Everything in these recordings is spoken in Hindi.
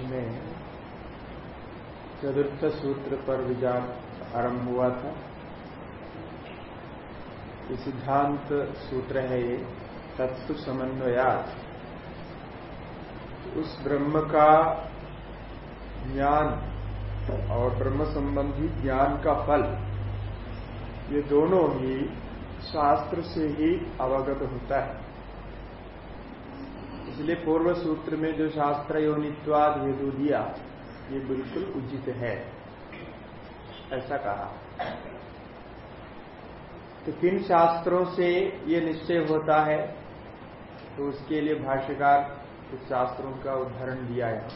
में चतुर्थ सूत्र पर विचार आरंभ हुआ था। ये सिद्धांत सूत्र है ये तत्व समन्वयात। उस ब्रह्म का ज्ञान और ब्रह्म संबंधी ज्ञान का फल, ये दोनों ही शास्त्र से ही अवगत होता है। इसलिए पूर्व सूत्र में जो शास्त्र योनित्वाद हेतु दिया ये बिल्कुल उचित है। ऐसा कहा। तो किन शास्त्रों से ये निश्चय होता है? तो उसके लिए भाष्यकार कुछ शास्त्रों का उदाहरण दिया है।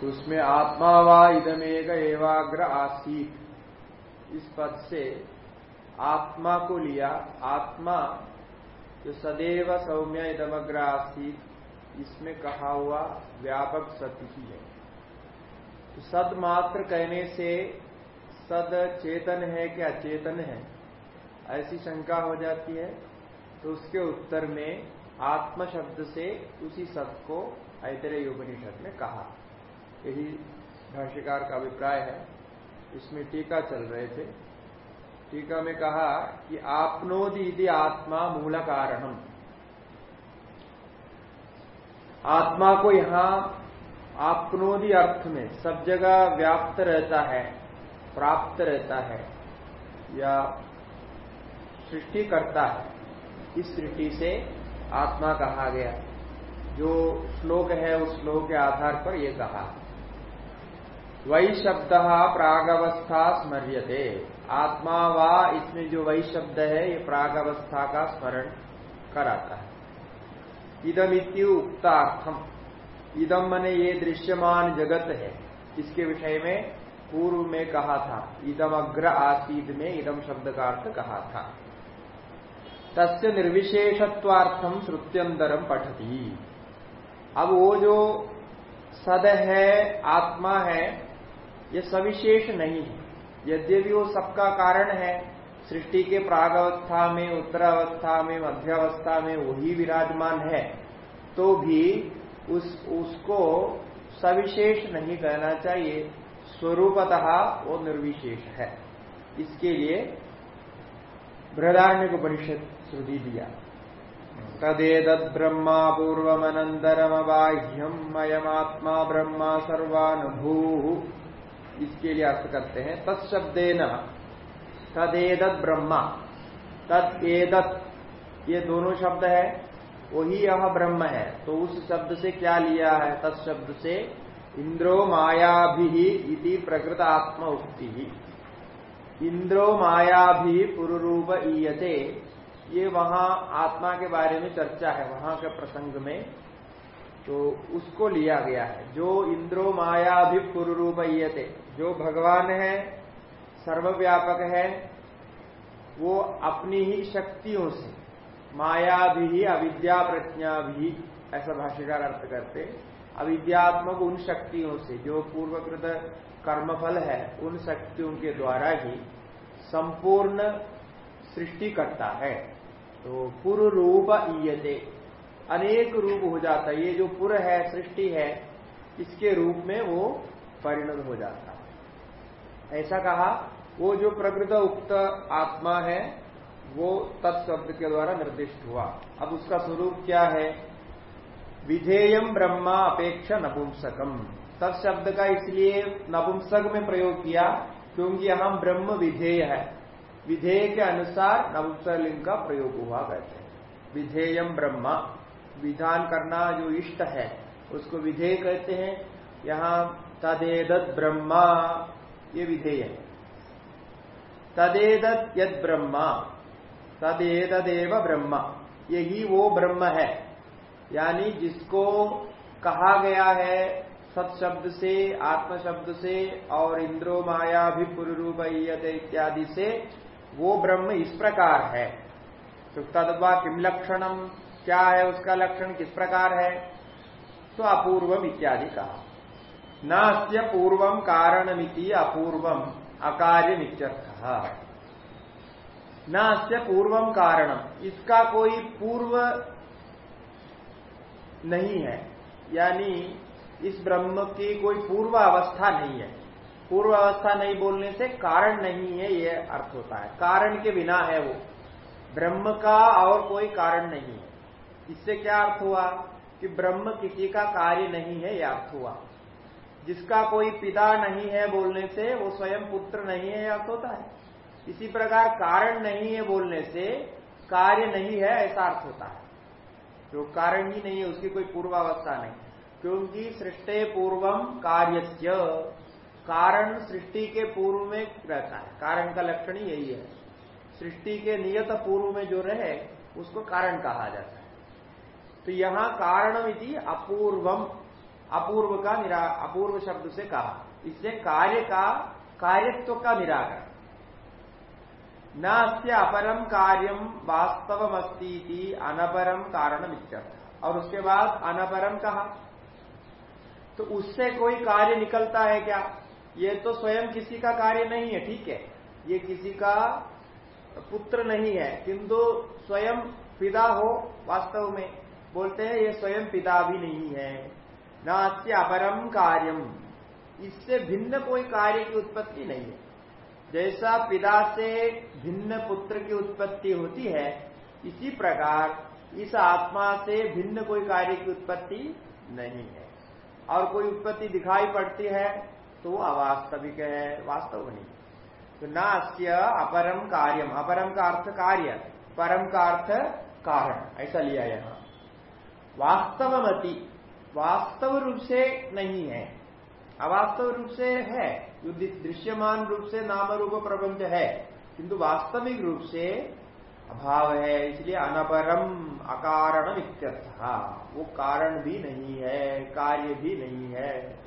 तो उसमें आत्मा वा इदमेग एवाग्र आसीत। इस पद से आत्मा को लिया, आत्मा जो सदैव सौम्य इदमग्र आसीत इसमें कहा हुआ व्यापक सत्य ही है। तो सद मात्र कहने से सद चेतन है कि अचेतन है, ऐसी शंका हो जाती है तो उसके उत्तर में आत्म शब्द से उसी सत को ऐतरेय उपनिषद में कहा। यही भाष्यकार का अभिप्राय है, इसमें टीका चल रहे थे। टीका में कहा कि आपनोदि यदि आत्मा मूल कारणम। आत्मा को यहाँ आपनोदी अर्थ में सब जगह व्याप्त रहता है, प्राप्त रहता है, या सृष्टि करता है, इस सृष्टि से आत्मा कहा गया। जो श्लोक है, उस श्लोक के आधार पर यह कहा। वही शब्द प्रागवस्था स्मर्यते। आत्मा वा इसमें जो वही शब्द है, ये प्रागवस्था का स्मरण कराता है। इदमित्यु उक्तार्थम। इदम मने ये दृश्यमान जगत है इसके विषय में? पूर्व में कहा था इदम अग्र आसीद में इदम शब्द का अर्थ कहा था। तस्य निर्विशेषत्वार्थम श्रुत्यंतरम पठती। अब वो जो सद है, आत्मा है, ये सविशेष नहीं है। यद्यपि वो सबका कारण है, सृष्टि के प्रागवस्था में, उत्तरावस्था में, मध्यावस्था में वही विराजमान है तो भी उस, उसको सविशेष नहीं कहना चाहिए। स्वरूपतः वो निर्विशेष है। इसके लिए बृहदारण्य उपनिषद श्रुति दिया। तदेदत ब्रह्मा पूर्वमनंतरम बाह्यम मयमात्मा ब्रह्मा सर्वानुभू। इसके लिए अर्थ करते हैं तत्शब्दे न तदेदत ब्रह्मा। तदेदत, ये दोनों शब्द है, वही यह ब्रह्म है। तो उस शब्द से क्या लिया है? तत्शब्द से इंद्रो मायाभि इति प्रकृत आत्म उक्ति। इंद्रो मायाभि पुरुरूप ईयते। ये वहाँ आत्मा के बारे में चर्चा है, वहाँ के प्रसंग में। तो उसको लिया गया है। जो इंद्रो माया भी थे जो भगवान है, सर्वव्यापक है, वो अपनी ही शक्तियों से माया भी अविद्या प्रज्ञा भी ऐसा भाष्यकार अर्थ करते, अविद्यात्मक उन शक्तियों से, जो पूर्वकृत कर्मफल है, उन शक्तियों के द्वारा ही संपूर्ण सृष्टि करता है। तो पुर रूप ईयते अनेक रूप हो जाता है। ये जो पुर है, सृष्टि है, इसके रूप में वो परिणत हो जाता है। ऐसा कहा, वो जो प्रकृत उक्त आत्मा है, वो तत्शब्द के द्वारा निर्दिष्ट हुआ। अब उसका स्वरूप क्या है? विधेयम ब्रह्मा अपेक्षा नपुंसकम। तत्शब्द का इसलिए नपुंसक में प्रयोग किया, क्योंकि यहाँ ब्रह्म विधेय है। विधेय के अनुसार नपुंसकलिंग का प्रयोग हुआ कहते हैं। विधेयम ब्रह्मा। विधान करना जो इष्ट है, उसको विधेय कहते हैं। यहाँ तदेदत ब्रह्मा, ये विधेय है। तदेदत यद ब्रह्मा तदेदेव ब्रह्मा, यही वो ब्रह्म है। यानी जिसको कहा गया है सत शब्द से आत्म शब्द से, और इंद्रो माया भी पुरूप इत्यादि से, वो ब्रह्म इस प्रकार है। तो तदवा किम लक्षणम? क्या है, उसका लक्षण किस प्रकार है? तो अपूर्वम इत्यादि कहा। न पूर्वम कारणमिति अपूर्वम अकार्य न से पूर्वम कारणम, इसका कोई पूर्व नहीं है। यानी इस ब्रह्म की कोई पूर्व अवस्था नहीं है। पूर्व अवस्था नहीं बोलने से कारण नहीं है यह अर्थ होता है। कारण के बिना है वो। ब्रह्म का और कोई कारण नहीं है। इससे क्या अर्थ हुआ कि ब्रह्म किसी का कार्य नहीं है यह अर्थ हुआ। जिसका कोई पिता नहीं है बोलने से, वो स्वयं पुत्र नहीं है अर्थ होता है। इसी प्रकार कारण नहीं है बोलने से, कार्य नहीं है, ऐसा अर्थ होता है। जो कारण ही नहीं है, उसकी कोई पूर्वावस्था नहीं। क्योंकि सृष्टि पूर्वम कार्य कारण सृष्टि के पूर्व में रहता है। कारण का लक्षण यही है। सृष्टि के नियत पूर्व में जो रहे, उसको कारण कहा जाता है। तो यहाँ कारणमिति अपूर्वम। अपूर्व का निरा, अपूर्व शब्द से कहा। इससे कार्य का, कार्यत्व का निराकरण। न अपरम कार्यम वास्तवमस्ती अनपरम कारण और उसके बाद अनपरम कहा। तो उससे कोई कार्य निकलता है क्या? ये तो स्वयं किसी का कार्य नहीं है, ठीक है? ये किसी का पुत्र नहीं है। किंतु स्वयं पिता हो वास्तव में। बोलते हैं, ये स्वयं पिता भी नहीं है। न नास्य अपरम कार्यम इससे भिन्न कोई कार्य की उत्पत्ति नहीं है। जैसा पिता से भिन्न पुत्र की उत्पत्ति होती है, इसी प्रकार इस आत्मा से भिन्न कोई कार्य की उत्पत्ति नहीं है। और कोई उत्पत्ति दिखाई पड़ती है तो वो अवास्तविक है, वास्तव नहीं। तो नास्य अपरम कार्यम अपरम का अर्थ कार्य परम का अर्थ कारण। ऐसा लिया यहाँ। वास्तवमति। वास्तव रूप से नहीं है। अवास्तव रूप से है। दृश्यमान रूप से नाम रूप प्रपंच है। किंतु वास्तविक रूप से अभाव है, इसलिए अनपरम अकारण इत्यर्थ वो कारण भी नहीं है, कार्य भी नहीं है।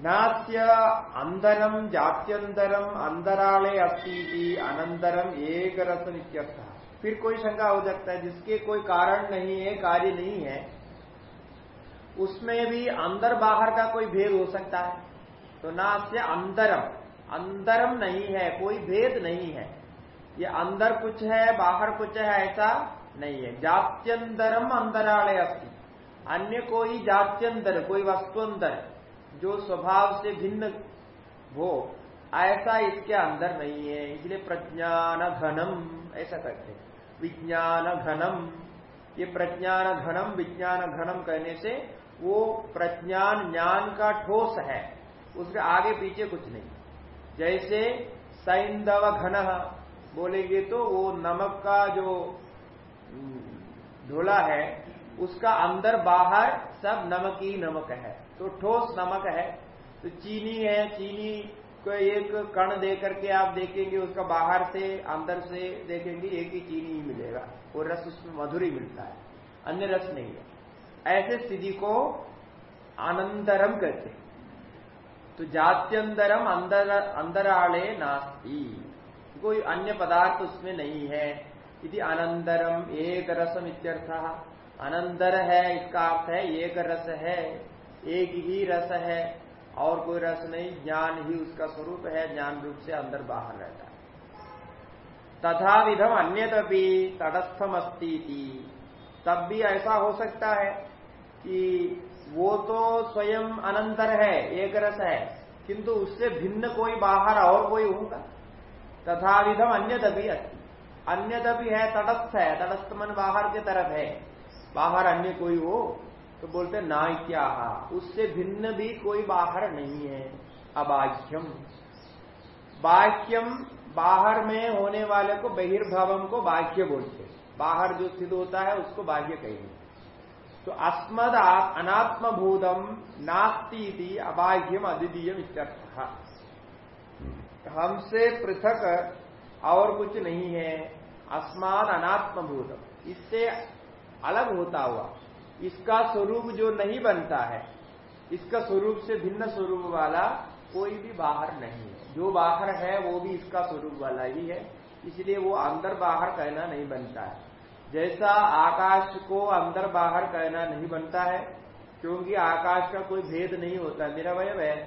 नास्य अंदरम जात्यंतरम अंतराले अस्ती अनंतरम एक रस नित्यर्थ फिर कोई शंका हो सकता है, जिसके कोई कारण नहीं है, कार्य नहीं है, उसमें भी अंदर बाहर का कोई भेद हो सकता है। तो ना से अंदरम अंदरम नहीं है, कोई भेद नहीं है। ये अंदर कुछ है, बाहर कुछ है, ऐसा नहीं है। जात्यंतरम अंतरालय अस्थि अन्य कोई जात्यंतर, कोई वस्तुअंतर, जो स्वभाव से भिन्न हो, ऐसा इसके अंदर नहीं है। इसलिए प्रज्ञान घनम ऐसा करते विज्ञान घनम ये प्रज्ञान घनम विज्ञान घनम कहने से वो प्रज्ञान ज्ञान का ठोस है। उसके आगे पीछे कुछ नहीं। जैसे सैंदव घन बोलेंगे तो वो नमक का जो ढोला है, उसका अंदर बाहर सब नमक ही नमक है। तो ठोस नमक है। तो चीनी है, चीनी को एक कण दे करके आप देखेंगे, उसका बाहर से, अंदर से देखेंगे, एक ही चीनी ही मिलेगा। वो रस उसमें मधुर ही मिलता है। अन्य रस नहीं है। ऐसे स्थिति को अनंतरम कहते हैं। तो जात्यंतरम अंदर अंदराले नास्ती। कोई अन्य पदार्थ उसमें नहीं है। यदि अनंतरम एक रसम इत्यर्थ। अनंतर है, इसका अर्थ है, एक रस है, एक ही रस है। और कोई रस नहीं, ज्ञान ही उसका स्वरूप है, ज्ञान रूप से अंदर बाहर रहता है। तथा विधम अन्यतपि तटस्थम अस्ती तब भी ऐसा हो सकता है कि वो तो स्वयं अनंतर है, एक रस है, किंतु उससे भिन्न कोई बाहर और कोई होगा। तथा विधम अन्य अन्यतपि अस्ती। अन्यतपि है, तटस्थ है, तटस्थ मन बाहर की तरफ़ है। बाहर अन्य कोई हो तो बोलते ना क्या उससे भिन्न भी कोई बाहर नहीं है। अबाह्यम। बाह्यम बाहर में होने वाले को बहिर्भावम को बाह्य बोलते बाहर जो स्थित होता है, उसको बाह्य कहेंगे। तो अस्मद अनात्मभूतम नास्ती अबाह्यम अद्वितीय हमसे पृथक और कुछ नहीं है। अस्माद अनात्मभूतम। इससे अलग होता हुआ। इसका स्वरूप जो नहीं बनता है, इसका स्वरूप से भिन्न स्वरूप वाला कोई भी बाहर नहीं है। जो बाहर है, वो भी इसका स्वरूप वाला ही है। इसलिए वो अंदर बाहर कहना नहीं बनता है। जैसा आकाश को अंदर बाहर कहना नहीं बनता है, क्योंकि आकाश का कोई भेद नहीं होता। निरवय है,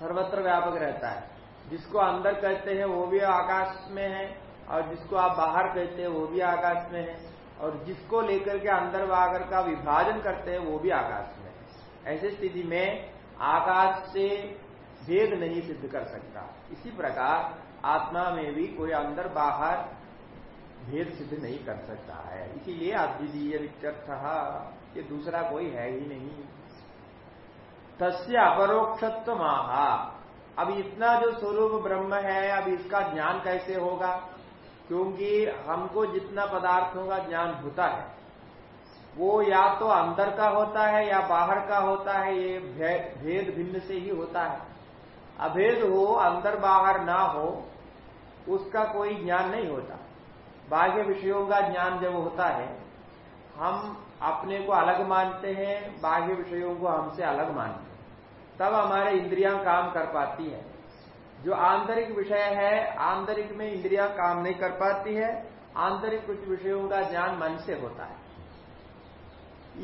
सर्वत्र व्यापक रहता है। जिसको अंदर कहते हैं, वो भी आकाश में है, और जिसको आप बाहर कहते हैं, वो भी आकाश में है। और जिसको लेकर के अंदर बागर का विभाजन करते हैं, वो भी आकाश में ऐसी स्थिति में आकाश से भेद नहीं सिद्ध कर सकता। इसी प्रकार आत्मा में भी कोई अंदर बाहर भेद सिद्ध नहीं कर सकता है। इसीलिए अद्वितीय विचर्थ ये दूसरा कोई है ही नहीं। तस्य अपरोक्षत्व महा अब इतना जो स्वरूप ब्रह्म है, अब इसका ज्ञान कैसे होगा? क्योंकि हमको जितना पदार्थों का ज्ञान होता है। वो या तो अंदर का होता है या बाहर का होता है, ये भेद भिन्न से ही होता है। अभेद हो, अंदर बाहर ना हो, उसका कोई ज्ञान नहीं होता। बाह्य विषयों का ज्ञान जब होता है, हम अपने को अलग मानते हैं, बाह्य विषयों को हमसे अलग मानते हैं। तब हमारे इंद्रियाँ काम कर पाती है। जो आंतरिक विषय है, आंतरिक में इंद्रिया काम नहीं कर पाती है, आंतरिक कुछ विषयों का ज्ञान मन से होता है।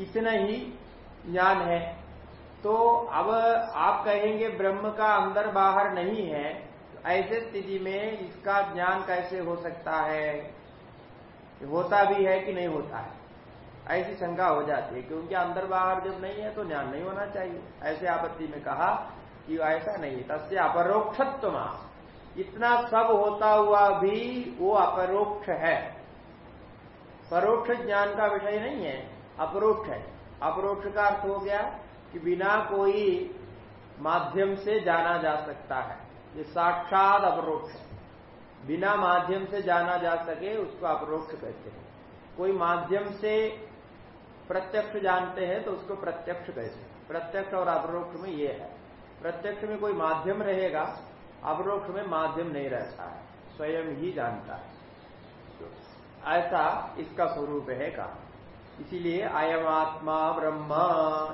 इतना ही ज्ञान है। तो अब आप कहेंगे ब्रह्म का अंदर बाहर नहीं है, ऐसे स्थिति में इसका ज्ञान कैसे हो सकता है? होता भी है कि नहीं होता है? ऐसी शंका हो जाती है, क्योंकि अंदर बाहर जब नहीं है तो ज्ञान नहीं होना चाहिए। ऐसे आपत्ति में कहा कि ऐसा नहीं? तस्य अपरोक्षत्व इतना सब होता हुआ भी वो अपरोक्ष है। परोक्ष ज्ञान का विषय नहीं है, अपरोक्ष है। अपरोक्ष का अर्थ हो गया कि बिना कोई माध्यम से जाना जा सकता है। ये साक्षात अपरोक्ष बिना माध्यम से जाना जा सके उसको अपरोक्ष कहते हैं। कोई माध्यम से प्रत्यक्ष जानते हैं तो उसको प्रत्यक्ष कहते हैं। प्रत्यक्ष और अपरोक्ष में ये है। प्रत्यक्ष में कोई माध्यम रहेगा, अवरोक्ष में माध्यम नहीं रहता है, स्वयं ही जानता है। तो ऐसा इसका स्वरूप है कहा। इसीलिए अयम आत्मा ब्रह्म,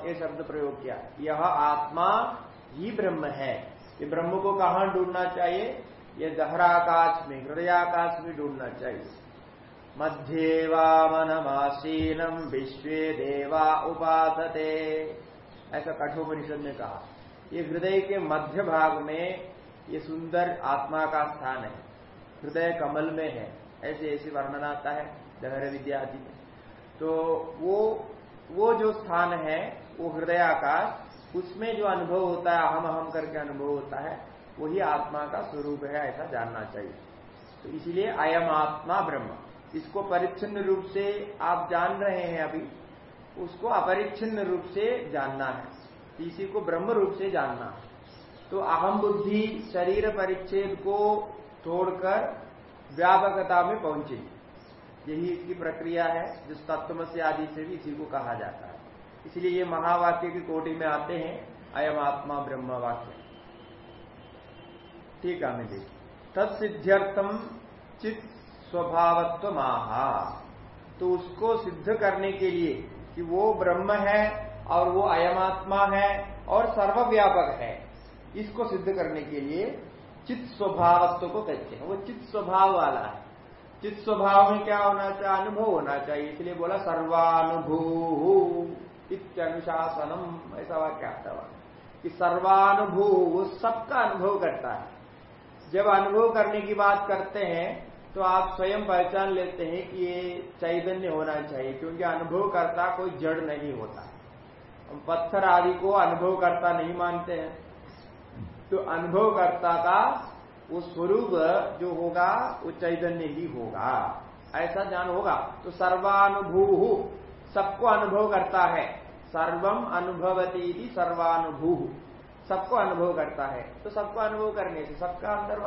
ये शब्द प्रयोग किया। यह आत्मा ही ब्रह्म है। ये ब्रह्म को कहा ढूंढना चाहिए? ये गहराकाश में हृदयाकाश में ढूंढना चाहिए। मध्येवा मनमासीनम, विश्व देवा उपासते। ऐसा कठोपनिषद ने कहा। ये हृदय के मध्य भाग में ये सुंदर आत्मा का स्थान है। हृदय कमल में है। ऐसे ऐसे वर्णन आता है दहर विद्या आदि में। तो वो वो जो स्थान है, वो हृदय आकाश, उसमें जो अनुभव होता है, अहम अहम करके अनुभव होता है, वही आत्मा का स्वरूप है, ऐसा जानना चाहिए। तो इसलिए अयम आत्मा ब्रह्म। इसको परिच्छिन्न रूप से आप जान रहे हैं अभी, उसको अपरिच्छिन्न रूप से जानना है। इसी को ब्रह्म रूप से जानना। तो अहम बुद्धि शरीर परिच्छेद को तोड़कर व्यापकता में पहुँचे। यही इसकी प्रक्रिया है, जिस से आदि से भी इसी को कहा जाता है। इसलिए ये महावाक्य की कोटि में आते हैं, अयम आत्मा ब्रह्म वाक्य। ठीक है हमें देखिए तत्सिद्ध्यर्थम चित स्वभावत्व माहा तो उसको सिद्ध करने के लिए कि वो ब्रह्म है और वो अयमात्मा है और सर्वव्यापक है। इसको सिद्ध करने के लिए चित्त स्वभावत्व को कहते हैं। वो चित्त स्वभाव वाला है। चित्त स्वभाव में क्या होना चाहिए? अनुभव होना चाहिए। इसलिए बोला सर्वानुभू इत्यनुशासनम। ऐसा वाक्य आता हुआ। कि सर्वानुभू वो सबका अनुभव करता है। जब अनुभव करने की बात करते हैं तो आप स्वयं पहचान लेते हैं कि ये चैतन्य होना चाहिए। क्योंकि अनुभव करता कोई जड़ नहीं होता। हम पत्थर आदि को अनुभव करता नहीं मानते हैं। तो अनुभवकर्ता का वो स्वरूप जो होगा, वो चैतन्य ही होगा। ऐसा ज्ञान होगा। तो सर्वानुभू, सबको अनुभव करता है। सर्वम अनुभवती सर्वानुभू, सबको अनुभव करता है। तो सबको अनुभव करने से, सबका अंदर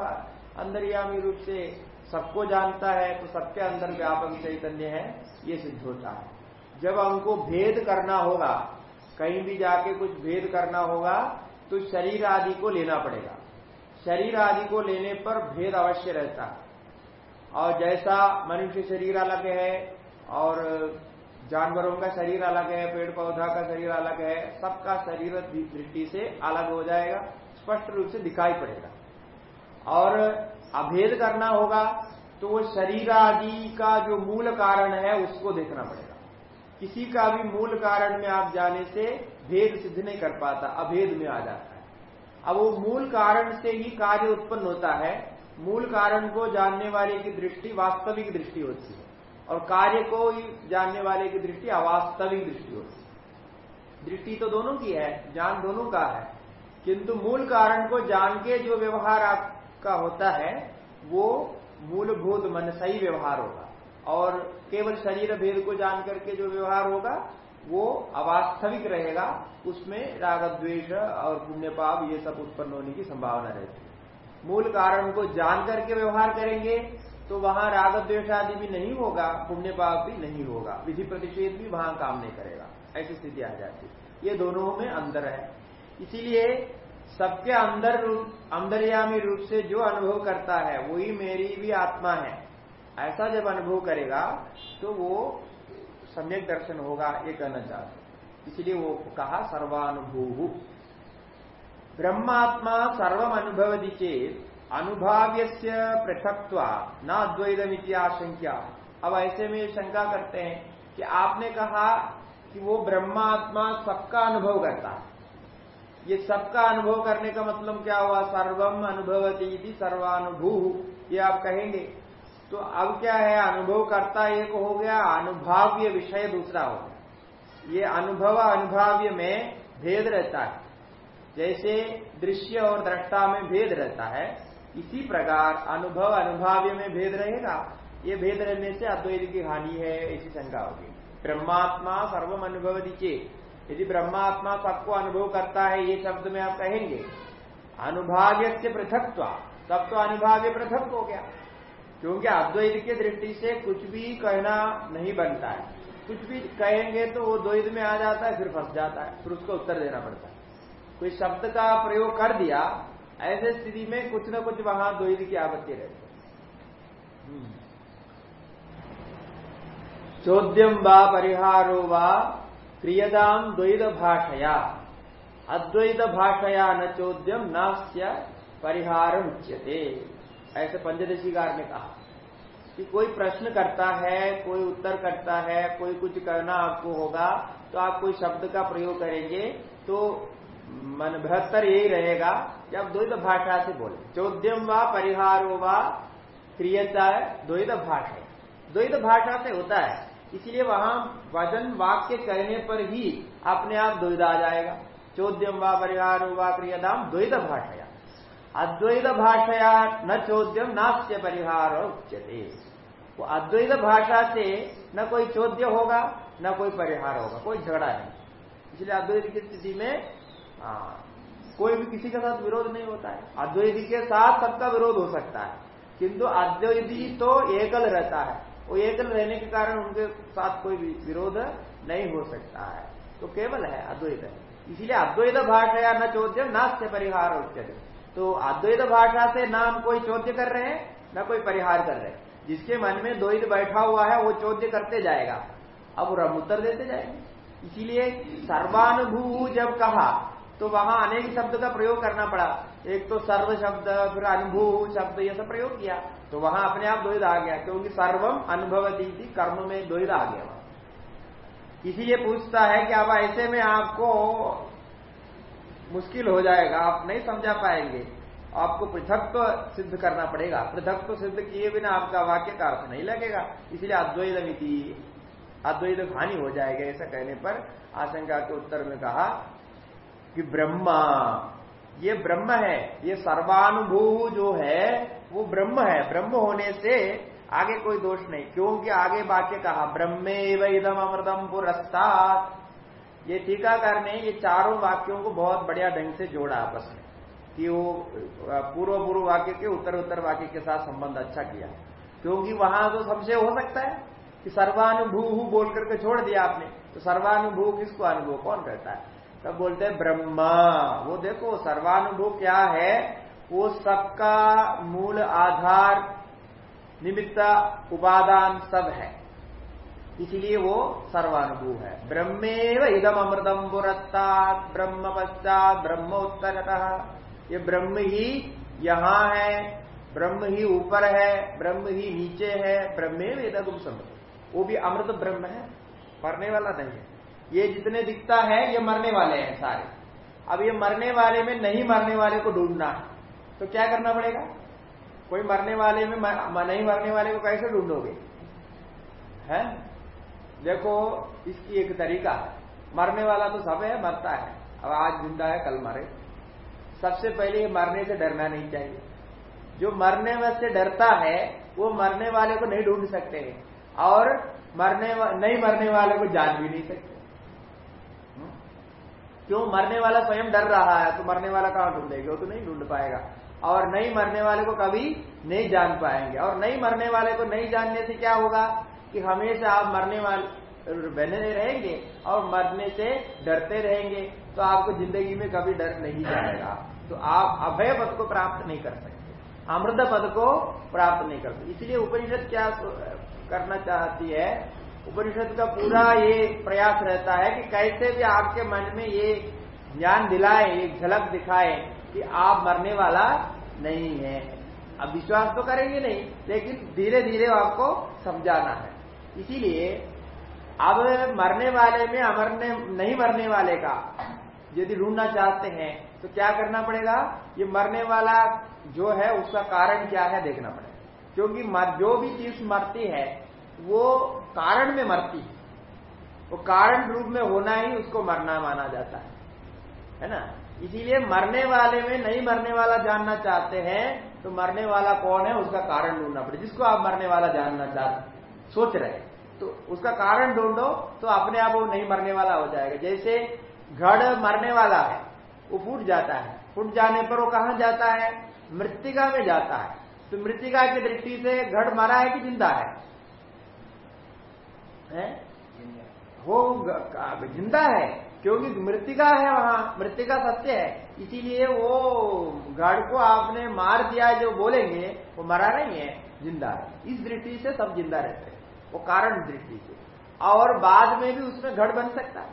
अंदरियामी रूप से सबको जानता है तो सबके अंदर व्यापक चैतन्य है, ये सिद्ध होता है। जब हमको भेद करना होगा कहीं भी जाके कुछ भेद करना होगा तो शरीर आदि को लेना पड़ेगा। शरीर आदि को लेने पर भेद अवश्य रहता है। और जैसा मनुष्य शरीर अलग है, और जानवरों का शरीर अलग है, पेड़ पौधा का शरीर अलग है, सबका शरीर दृष्टि से अलग हो जाएगा, स्पष्ट रूप से दिखाई पड़ेगा। और अभेद करना होगा तो वो शरीर आदि का जो मूल कारण है, उसको देखना पड़ेगा। किसी का भी मूल कारण में आप जाने से भेद सिद्ध नहीं कर पाता, अभेद में आ जाता है। अब वो मूल कारण से ही कार्य उत्पन्न होता है, मूल कारण को जानने वाले की दृष्टि वास्तविक दृष्टि होती है, और कार्य को ही जानने वाले की दृष्टि अवास्तविक दृष्टि होती है। दृष्टि तो दोनों की है, ज्ञान दोनों का है, किंतु मूल कारण को जान के जो व्यवहार आपका होता है, वो मूलभूत मन सही व्यवहार होगा। और केवल शरीर भेद को जान करके जो व्यवहार होगा, वो अवास्तविक रहेगा। उसमें राग द्वेष और पुण्य पाप ये सब उत्पन्न होने की संभावना रहती है। मूल कारण को जान करके व्यवहार करेंगे तो वहाँ राग द्वेष आदि भी नहीं होगा पुण्य पाप भी नहीं होगा। विधि प्रतिषेध भी वहाँ काम नहीं करेगा। ऐसी स्थिति आ जाती ये दोनों में अंदर है। इसीलिए सबके अंदर, अंदरयामी रूप से जो अनुभव करता है, वही मेरी भी आत्मा है। ऐसा जब अनुभव करेगा तो वो सम्यक दर्शन होगा, ये कहना चाहते इसलिए वो कहा सर्वानुभू। ब्रह्मात्मा सर्वम अनुभवती चेत अनुभाव्य पृथकत्वा न अद्वैतमिति आशंका अब ऐसे में शंका करते हैं कि आपने कहा कि वो ब्रह्मात्मा सबका अनुभव करता ये सबका अनुभव करने का मतलब क्या हुआ? सर्वम अनुभवती सर्वानुभू। ये आप कहेंगे तो अब क्या है, अनुभव करता एक हो गया, अनुभाव्य विषय दूसरा हो गया। ये अनुभव, अनुभाव्य में भेद रहता है। जैसे दृश्य और दृष्टा में भेद रहता है, इसी प्रकार अनुभव, अनुभाव्य में भेद रहेगा। ये भेद रहने से अद्वैत की हानि है, ऐसी शंका होगी। ब्रह्मात्मा सर्वम अनुभव दीजिए यदि ब्रह्मात्मा सबको अनुभव करता है, ये शब्द में आप कहेंगे अनुभाव्य से तब तो अनुभाव्य पृथक हो गया। क्योंकि अद्वैत की दृष्टि से कुछ भी कहना नहीं बनता है। कुछ भी कहेंगे तो वो द्वैत में आ जाता है फिर फंस जाता है फिर उसको उत्तर देना पड़ता है। कोई शब्द का प्रयोग कर दिया ऐसे स्थिति में कुछ न कुछ वहाँ द्वैत की आपत्ति रहती है। हम्म। चौद्यम व परिहारो व क्रियदाम द्वैत भाषया। अद्वैत भाषया न चौद्यम न परिहार उच्यते ऐसे पंचदशीकार ने कहा कि कोई प्रश्न करता है, कोई उत्तर करता है, कोई कुछ करना आपको होगा तो आप कोई शब्द का प्रयोग करेंगे तो मन बेहतर यही रहेगा कि आप द्वैत भाषा से बोले। चौद्यम व, परिहारो व, क्रियता द्वैत भाषा द्वैत भाषा से होता है, इसलिए वहाँ वज़न वाक्य कहने पर ही अपने आप द्वैत आ जाएगा। चौद्यम व, परिहारो व क्रियदाम द्वैत भाषा अद्वैत भाषया न चौद्यम नास्त्य परिहार उच्यते। वो अद्वैत भाषा से न कोई चौद्य होगा न कोई परिहार होगा कोई झगड़ा नहीं। इसलिए अद्वैत की स्थिति में आ, हाँ, कोई भी किसी के साथ विरोध नहीं होता है। अद्वैती के साथ सबका विरोध हो सकता है किंतु अद्वैती तो एकल रहता है। वो एकल रहने के कारण उनके साथ कोई विरोध नहीं हो सकता है। तो केवल है अद्वैत। है इसलिए अद्वैत भाषा या न चौद्यम नास्त्य परिहार उच्चते तो अद्वैत भाषा से ना हम कोई चौद्य कर रहे हैं, ना कोई परिहार कर रहे हैं। जिसके मन में द्वैत बैठा हुआ है, वो चौद्य करते जाएगा। अब रम उत्तर देते जाएँगे। इसीलिए सर्वानुभू जब कहा तो वहाँ अनेक शब्द का प्रयोग करना पड़ा। एक तो सर्व शब्द, फिर अनुभव शब्द यह सब प्रयोग किया। तो वहाँ अपने आप द्वैत आ गया, क्योंकि सर्वम अनुभवती थी कर्म में द्वैत आ गया इसीलिए पूछता है कि अब ऐसे में आपको मुश्किल हो जाएगा, आप नहीं समझा पाएँगे। आपको पृथक तो सिद्ध करना पड़ेगा। पृथक तो सिद्ध किए बिना आपका वाक्य का अर्थ नहीं लगेगा। इसलिए अद्वैत मिति अद्वैत हानि हो जाएगा ऐसा कहने पर आशंका के उत्तर में कहा कि ब्रह्मा, ये ब्रह्म है, ये सर्वानुभू जो है, वो ब्रह्म है। ब्रह्म होने से आगे कोई दोष नहीं। क्योंकि आगे वाक्य कहा ब्रह्मे इदम अमृतम पुरस्तात्। ये टीकाकार ने ये चारों वाक्यों को बहुत बढ़िया ढंग से जोड़ा आपस में, कि वो पूर्व पूर्व वाक्य के उत्तर उत्तर वाक्य के साथ संबंध अच्छा किया। क्योंकि वहाँ तो संशय हो सकता है कि सर्वानुभू बोल करके छोड़ दिया आपने तो सर्वानुभू किसको अनुभव, कौन कहता है? तब बोलते हैं, ब्रह्मा। वो देखो सर्वानुभव क्या है? वो सबका मूल आधार, निमित्त, उपादान सब है। इसलिए वो सर्वानुभव है। ब्रह्मेव इदम अमृतम पुरस्ता ब्रह्म पश्चात, ब्रह्म उत्तरतः। ये ब्रह्म ही यहाँ है, ब्रह्म ही ऊपर है, ब्रह्म ही नीचे है, ब्रह्मेव इदम समृत वो भी अमृत ब्रह्म है, मरने वाला नहीं है। ये जितने दिखता है, ये मरने वाले हैं सारे। अब ये मरने वाले में नहीं मरने वाले को ढूंढना तो क्या करना पड़ेगा? कोई मरने वाले में, नहीं मरने वाले को कैसे ढूंढोगे? है? देखो, इसकी एक तरीका है। मरने वाला तो सब है, मरता है। अब आज ज़िंदा है, कल मरे। सबसे पहले मरने से डरना नहीं चाहिए। जो मरने में से डरता है, वो मरने वाले को नहीं ढूंढ सकते हैं। और मरने नहीं मरने वाले को जान भी नहीं सकते। क्यों? मरने वाला स्वयं डर रहा है तो मरने वाला कहाँ ढूंढेगा? वो तो नहीं ढूंढ पाएगा। और नहीं मरने वाले को कभी नहीं जान पाएँगे। और नहीं मरने वाले को नहीं जानने से क्या होगा? कि हमेशा आप मरने वाले बने रहेंगे और मरने से डरते रहेंगे तो आपको ज़िंदगी में कभी डर नहीं जाएगा। तो आप अभय पद को प्राप्त नहीं कर सकते। अमृत पद को प्राप्त नहीं कर सकते इसलिए उपनिषद क्या करना चाहती है? उपनिषद का पूरा ये प्रयास रहता है कि कैसे भी आपके मन में ये ज्ञान दिलाए एक झलक दिखाए कि आप मरने वाला नहीं है। अब विश्वास तो करेंगे नहीं, लेकिन धीरे धीरे आपको समझाना है। इसीलिए अब मरने वाले में अमरने, नहीं मरने वाले का यदि ढूंढना चाहते हैं तो क्या करना पड़ेगा? ये मरने वाला जो है, उसका कारण क्या है देखना पड़ेगा। क्योंकि जो भी चीज़ मरती है, वो कारण में मरती है। वो कारण रूप में होना ही उसको मरना माना जाता है। है ना? इसीलिए मरने वाले में नहीं मरने वाला जानना चाहते हैं तो मरने वाला कौन है? उसका कारण ढूंढना पड़े जिसको आप मरने वाला जानना चाहते सोच रहे तो उसका कारण ढूंढो तो अपने आप वो नहीं मरने वाला हो जाएगा। जैसे घड़ मरने वाला है, वो फूट जाता है। फूट जाने पर वो कहा जाता है? मृतिका में जाता है। तो मृतिका की दृष्टि से घड़ मरा है कि ज़िंदा है? है? वो ज़िंदा है, क्योंकि मृतिका है वहाँ, मृतिका सत्य है। इसीलिए वो गढ़ को आपने मार दिया जो बोलेंगे, वो मरा नहीं है, ज़िंदा है। इस दृष्टि से सब ज़िंदा रहते हैं। वो कारण दृष्टि से और बाद में भी उसमें घड़ बन सकता है।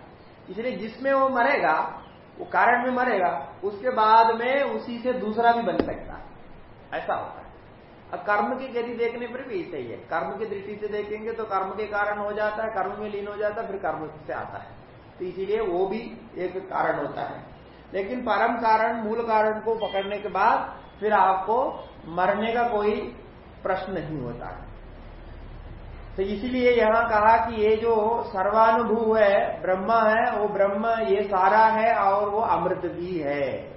इसलिए जिसमें वो मरेगा, वो कारण में मरेगा, उसके बाद में उसी से दूसरा भी बन सकता है। ऐसा होता है। अब कर्म की गति देखने पर भी सही है। कर्म की दृष्टि से देखेंगे तो कर्म के कारण हो जाता है, कर्म में लीन हो जाता है, फिर कर्म से आता है। तो इसीलिए वो भी एक कारण होता है। लेकिन परम कारण, मूल कारण को पकड़ने के बाद फिर आपको मरने का कोई प्रश्न नहीं होता है। तो इसीलिए यहाँ कहा कि ये जो सर्वानुभू है, ब्रह्म है, वो ब्रह्म, ये सारा है और वो अमृत भी है।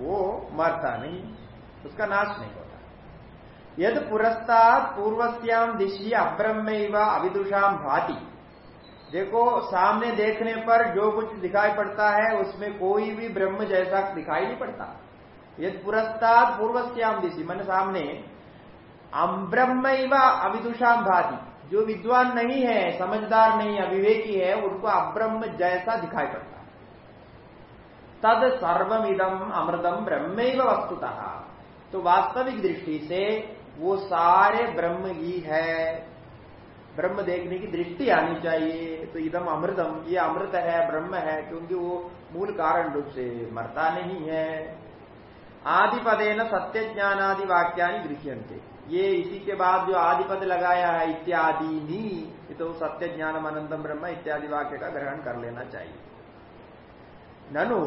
वो मरता नहीं, उसका नाश नहीं होता। यद पुरस्ताद पूर्वस्याम दिशी अब्रह्म अविदुषाम भाति। देखो, सामने देखने पर जो कुछ दिखाई पड़ता है, उसमें कोई भी ब्रह्म जैसा दिखाई नहीं पड़ता। यद पुरस्ताद पूर्वस्याम दिशी, मैंने सामने अब्रह्म अविदुषाम भाति। जो विद्वान नहीं है, समझदार नहीं अविवेकी है, उनको अब्रह्म जैसा दिखाई पड़ता है। तद सर्वमिदम अमृतम ब्रह्म वस्तुतः। तो वास्तविक दृष्टि से वो सारे ब्रह्म ही है। ब्रह्म देखने की दृष्टि आनी चाहिए तो इदम अमृतम, ये अमृत है, ब्रह्म है, क्योंकि वो मूल कारण रूप से मरता नहीं है। आदिपदे न सत्य ज्ञानादि वाक्यानि गृह्यंते ये इसी के बाद जो आदिपद लगाया है, इत्यादि नी तो सत्य ज्ञान अनंतम ब्रह्म इत्यादि वाक्य का ग्रहण कर लेना चाहिए। ननु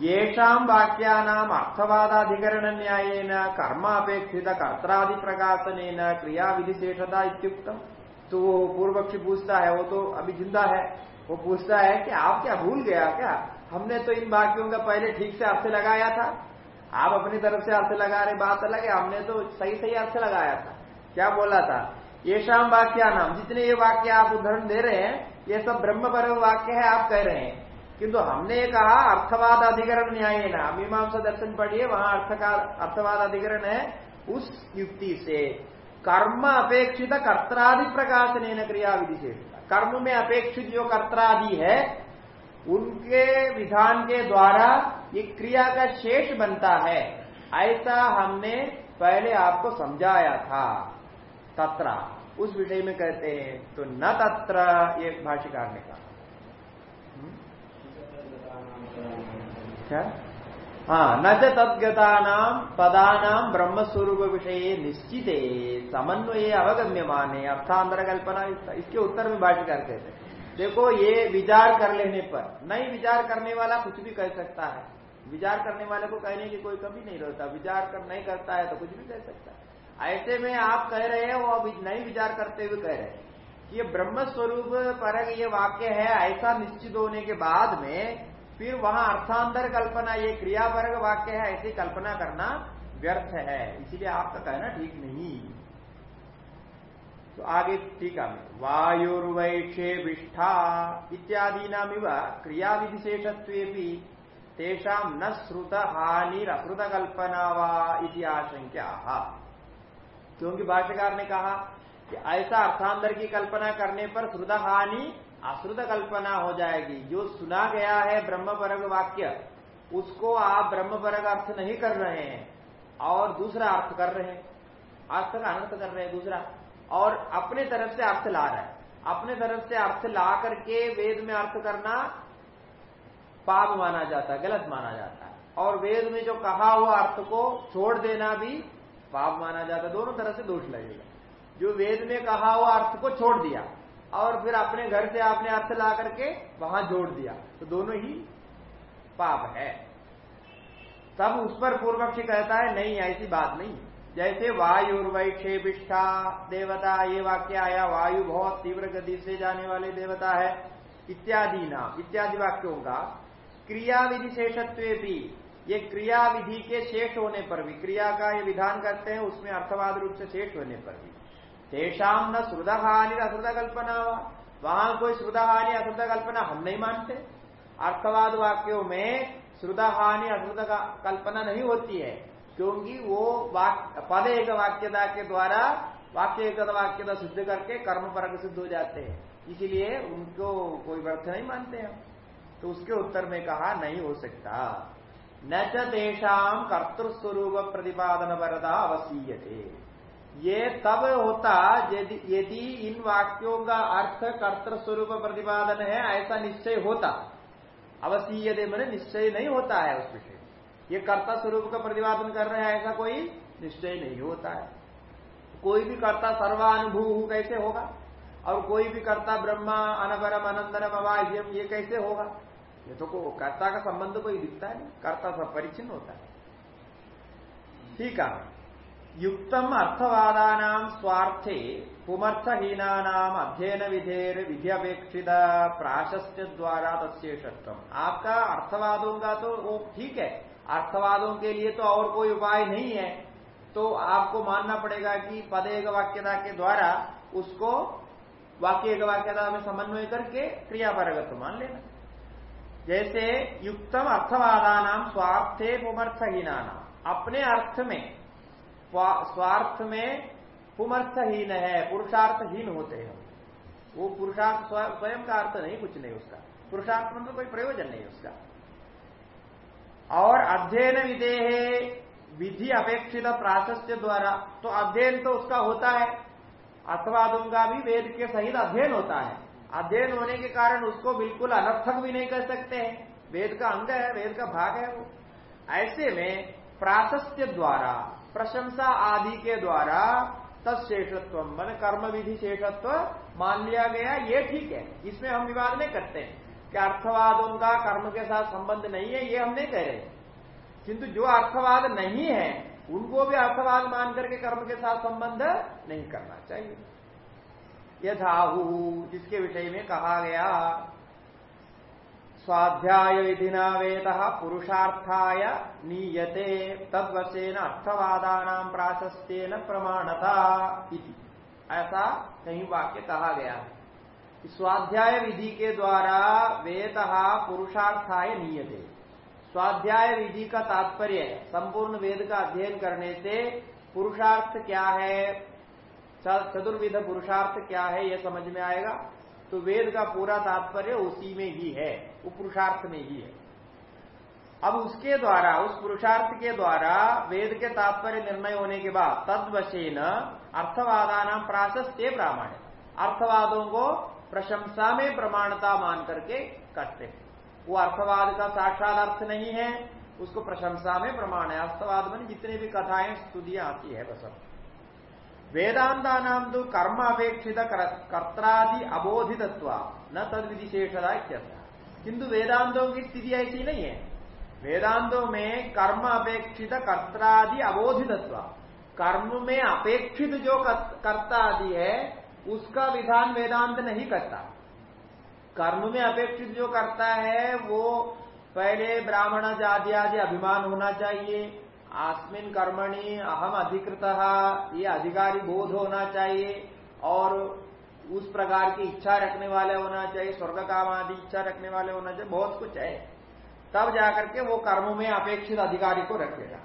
येषाम वाक्यानाम अर्थवादाधिकरण न्यायेन कर्मापेक्षित कर्त्रादि प्रकाशन क्रिया विधिशेषता इत्युक्तम तो वो पूर्व पक्षी पूछता है, वो तो अभी ज़िंदा है। वो पूछता है कि आप क्या भूल गया क्या? हमने तो इन वाक्यों का पहले ठीक से अर्थ लगाया था। आप अपनी तरफ़ से अर्थ लगा रहे, बात अलग है हमने तो सही सही अर्थ लगाया था। क्या बोला था? ये शाम वाक्या नाम, जितने ये वाक्य आप उदाहरण दे रहे हैं, ये सब ब्रह्म पर वाक्य है, आप कह रहे हैं। किंतु हमने ये कहा, अर्थवाद अधिकरण न्याय है ना मीमांसा दर्शन पढ़िए, वहाँ अर्थ का अर्थवाद अधिकरण है उस युक्ति से। कर्म अपेक्षित कर्त्रादि प्रकाशन क्रिया विधि से। कर्म में अपेक्षित जो कर्त्रादि है, उनके विधान के द्वारा ये क्रिया का शेष बनता है। ऐसा हमने पहले आपको समझाया था। तत्रा। उस विषय में कहते हैं तो न तत्र, ये भाष्यकार ने कहा। हम्म? हाँ न तदगता पदानाम ब्रह्म स्वरूप विषय निश्चित, समन्वय अवगम्य माने अर्थांतर कल्पना इसके उत्तर में भाष्यकार कहते हैं। देखो, ये विचार कर लेने पर, नहीं विचार करने वाला कुछ भी कह सकता है। विचार करने वाले को कहने की कोई कमी नहीं रहता। विचार कर नहीं करता है तो कुछ भी कह सकता है। ऐसे में आप कह रहे हैं, वो अभी नहीं विचार करते हुए कह रहे हैं कि ये ब्रह्म स्वरूप पर ये वाक्य है, ऐसा निश्चित होने के बाद में फिर वहाँ अर्थांतर कल्पना, ये क्रियापरक वाक्य है, ऐसी कल्पना करना व्यर्थ है। इसीलिए आपका कहना ठीक नहीं। तो आगे टीका में वायुर्वैक्षे विष्ठा इत्यादि नाम क्रिया विधिशेषत्व तेषा न श्रुत हानि अश्रुत कल्पना वा इति आशंका क्योंकि भाष्यकार ने कहा कि ऐसा अर्थांतर की कल्पना करने पर श्रुत हानि, अश्रुत कल्पना हो जाएगी। जो सुना गया है ब्रह्म परग वाक्य, उसको आप ब्रह्म परग अर्थ नहीं कर रहे हैं, और दूसरा अर्थ कर रहे हैं। अर्थ का अनर्थ कर रहे हैं दूसरा। और अपने तरफ़ से अर्थ ला रहा है। अपने तरफ़ से अर्थ ला करके वेद में अर्थ करना पाप माना जाता है, गलत माना जाता है। और वेद में जो कहा हुआ अर्थ को छोड़ देना भी पाप माना जाता है, दोनों तरह से दोष लगेगा। जो वेद में कहा हुआ अर्थ को छोड़ दिया, और फिर अपने घर से आपने अर्थ ला करके वहाँ जोड़ दिया तो दोनों ही पाप है। तब उस पर पूर्व पक्षी कहता है, नहीं, ऐसी बात नहीं जैसे वायु वैक्षेपिष्ठा देवता, ये वाक्य आया, वायु बहुत तीव्र गति से जाने वाले देवता है, इत्यादि नाम, इत्यादि वाक्यों का क्रिया विधि शेषत्व भी ये क्रिया विधि के शेष होने पर भी, क्रिया का ये विधान करते हैं, उसमें अर्थवाद रूप से शेष होने पर भी। तेषाम न श्रुदा हानि अश्रुदा कल्पना हुआ वहाँ कोई श्रुदा हानि अश्रुदा कल्पना हम नहीं मानते। अर्थवाद वाक्यों में श्रुदा हानि अश्रुदा कल्पना नहीं होती है, क्योंकि वो पद एक वाक्यता के द्वारा वाक्य एक वाक्यता सिद्ध करके कर्म पर सिद्ध हो जाते हैं। इसीलिए उनको कोई व्यर्थ नहीं मानते हैं तो उसके उत्तर में कहा, नहीं हो सकता। न चेषाम कर्तृस्वरूप प्रतिपादन वरदा अवसीयते। ये तब होता यदि इन वाक्यों का अर्थ कर्तृस्वरूप प्रतिपादन है, ऐसा निश्चय होता। अवसीय अवसीयते मैंने निश्चय नहीं होता है उस विषय ये कर्ता स्वरूप का प्रतिपादन कर रहे हैं, ऐसा कोई निश्चय नहीं होता है। कोई भी कर्ता सर्वानुभू कैसे होगा? और कोई भी कर्ता ब्रह्मा अनपरम अनंतरम अवाह्यम ये कैसे होगा? ये तो को कर्ता का संबंध कोई दिखता है नहीं, कर्ता सब परिचिन होता है। ठीक है। युक्तम अर्थवादानाम स्वार्थे पुमर्थहीना अध्ययन विधेर विधि अपेक्षित प्राशस्य द्वारा तस्ेषत्व आपका अर्थवादों का तो वो ठीक है। अर्थवादों के लिए तो और कोई उपाय नहीं है। तो आपको मानना पड़ेगा कि पदेग वाक्यता के द्वारा उसको वाक्य वाक्यता में समन्वय करके क्रियापरगत मान लेना। जैसे युक्तम अर्थवादानाम स्वार्थे पुमर्थहीना अपने अर्थ में स्वार्थ में पुमर्थहीन है, पुरुषार्थहीन होते हैं। वो पुरुषार्थ स्वयं का अर्थ नहीं, कुछ नहीं उसका। पुरुषार्थ मतलब कोई प्रयोजन नहीं उसका। और अध्ययन विधेय, विधि अपेक्षित प्राशस्य द्वारा। तो अध्ययन तो उसका होता है अर्थवादों का भी वेद के सहित अध्ययन होता है। अध्ययन होने के कारण उसको बिल्कुल अनर्थक भी नहीं कर सकते हैं। वेद का अंग है, वेद का भाग है वो। ऐसे में प्राशस्य द्वारा, प्रशंसा आदि के द्वारा तत्शेषत्व, मान कर्म विधि शेषत्व मान लिया गया, ये ठीक है। इसमें हम विवाद नहीं करते हैं कि अर्थवादों का कर्म के साथ संबंध नहीं है, ये हम नहीं कह रहे। किंतु जो अर्थवाद नहीं है, उनको भी अर्थवाद मान करके कर्म के साथ संबंध नहीं करना चाहिए। यथाहु, जिसके विषय में कहा गया, स्वाध्याय विधिना वेद पुरुषार्थाय नीयते तद्वशेन अर्थवादान प्राशस्तेन प्रमाणता ऐसा कहीं वाक्य कहा गया। स्वाध्याय विधि के द्वारा वेद पुरुषार्थाय नीयते। स्वाध्याय विधि का तात्पर्य संपूर्ण वेद का अध्ययन करने से पुरुषार्थ क्या है? चतुर्विध पुरुषार्थ क्या है यह समझ में आएगा? तो वेद का पूरा तात्पर्य उसी में ही है वो पुरुषार्थ में ही है। अब उसके द्वारा, उस पुरुषार्थ के द्वारा वेद के तात्पर्य निर्णय होने के बाद तद्वशेन अर्थवादान प्राशस्त्य प्रामाण्य अर्थवादों को प्रशंसा में प्रमाणता मान करके करते हैं। वो अर्थवाद का साक्षात अर्थ नहीं है, उसको प्रशंसा में प्रमाण है। अर्थवाद में जितने भी कथाएँ, स्तुतियाँ आती है, बस वेदांता नाम तो कर्म अपेक्षित कर्त्रादि अबोधितत्व, न तद विधिशेषता किंतु वेदांतों की स्थिति ऐसी नहीं है। वेदांतों में कर्म अपेक्षित कर्त्रादि अबोधितत्व, कर्म में अपेक्षित जो कर्ता आदि है, उसका विधान वेदांत नहीं करता। कर्म में अपेक्षित जो करता है, वो पहले ब्राह्मण जाति आदि अभिमान होना चाहिए आस्मिन कर्मणि अहम अधिकृत। ये अधिकारी बोध होना चाहिए और उस प्रकार की इच्छा रखने वाले होना चाहिए स्वर्ग काम आदि इच्छा रखने वाले होना चाहिए, बहुत कुछ है। तब जाकर के वो कर्म में अपेक्षित अधिकारी को रखेगा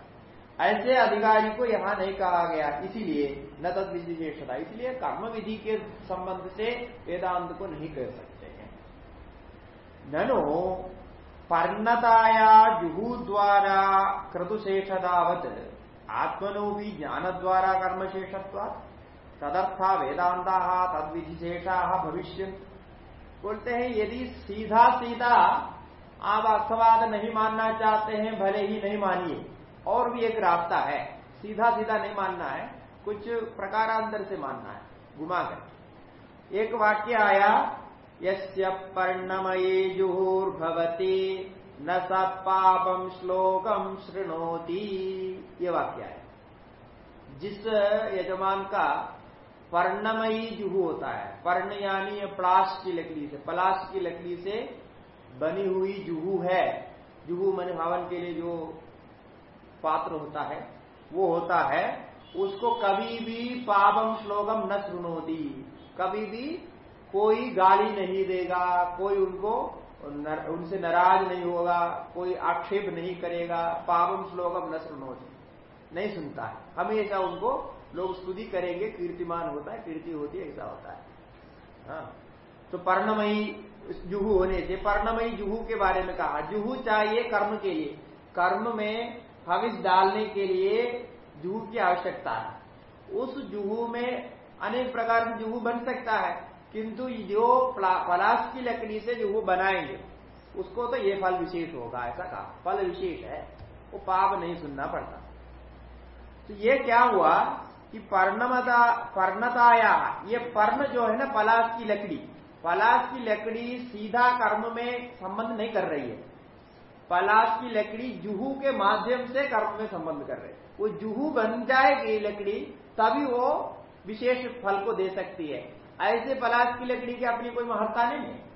ऐसे अधिकारी को यहाँ नहीं कहा गया, इसीलिए न तद विशेषता इसलिए कर्म विधि के संबंध से वेदांत को नहीं कह सकते हैं। ननो पर्णताया जुहू द्वारा क्रतुशेषदावत आत्मनो भी ज्ञान द्वारा कर्मशेषत्वा तदर्था वेदांता तद विधिशेषा भविष्य बोलते हैं, यदि सीधा सीधा आप अर्थवाद नहीं मानना चाहते हैं, भले ही नहीं मानिए, और भी एक रास्ता है, सीधा सीधा नहीं मानना है, कुछ प्रकारांतर से मानना है, घुमा कर। एक वाक्य आया यस्य पर्णमये जुहुर्भवती न स पापम श्लोकम श्रृणोती ये वाक्य है। जिस यजमान का पर्णमयी जुहू होता है, पर्ण यानी प्लास की लकड़ी से पलाश की लकड़ी से बनी हुई जुहू है। जुहू मन हवन के लिए जो पात्र होता है, वो होता है, उसको कभी भी पापम श्लोकम न सुनोदी कभी भी कोई गाली नहीं देगा कोई उनको नर, उनसे नाराज़ नहीं होगा कोई आक्षेप नहीं करेगा पापम श्लोकम न सुनोदी नहीं सुनता है। हमेशा उनको लोग स्तुति करेंगे कीर्तिमान होता है कीर्ति होती है ऐसा होता है। हाँ। तो पर्णमयी जुहू होने से पर्णमयी जुहू के बारे में कहा। जुहू चाहिए कर्म के लिए। कर्म में हविष डालने के लिए जुहू की आवश्यकता है। उस जुहू में अनेक प्रकार की जुहू बन सकता है। किंतु जो पलाश की लकड़ी से जो वो बनाएँगे, उसको तो ये फल विशेष होगा, ऐसा कहा। फल विशेष है, वो पाप नहीं सुनना पड़ता। तो ये क्या हुआ कि पर्णमता, पर्णताया, ये पर्ण जो है ना, पलाश की लकड़ी, पलाश की लकड़ी सीधा कर्म में संबंध नहीं कर रही है। पलाश की लकड़ी जुहू के माध्यम से कर्म में संबंध कर रही है। वो जुहू बन जाएगी लकड़ी, तभी वो विशेष फल को दे सकती है। ऐसे पलाश की लकड़ी की अपनी कोई महत्ता नहीं है।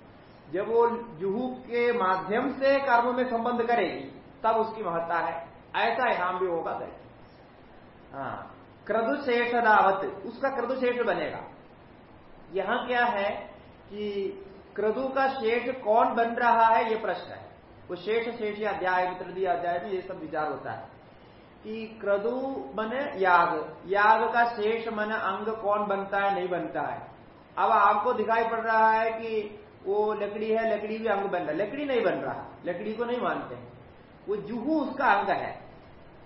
जब वो जुहू के माध्यम से कर्म में संबंध करेगी, तब उसकी महत्ता है। ऐसा यहाँ भी होगा हाँ क्रदुशेष दावत, उसका क्रदुशेष बनेगा। यहाँ क्या है कि क्रदु का शेष कौन बन रहा है, ये प्रश्न है। वो शेष शेष अध्याय तृतीय अध्याय में ये सब विचार होता है। कि क्रदु मन याग याग का शेष मन अंग कौन बनता है, नहीं बनता है। अब आपको दिखाई पड़ रहा है कि वो लकड़ी है, लकड़ी भी अंग बन रहा लकड़ी नहीं बन रहा। लकड़ी को नहीं मानते वो जुहू उसका अंग है।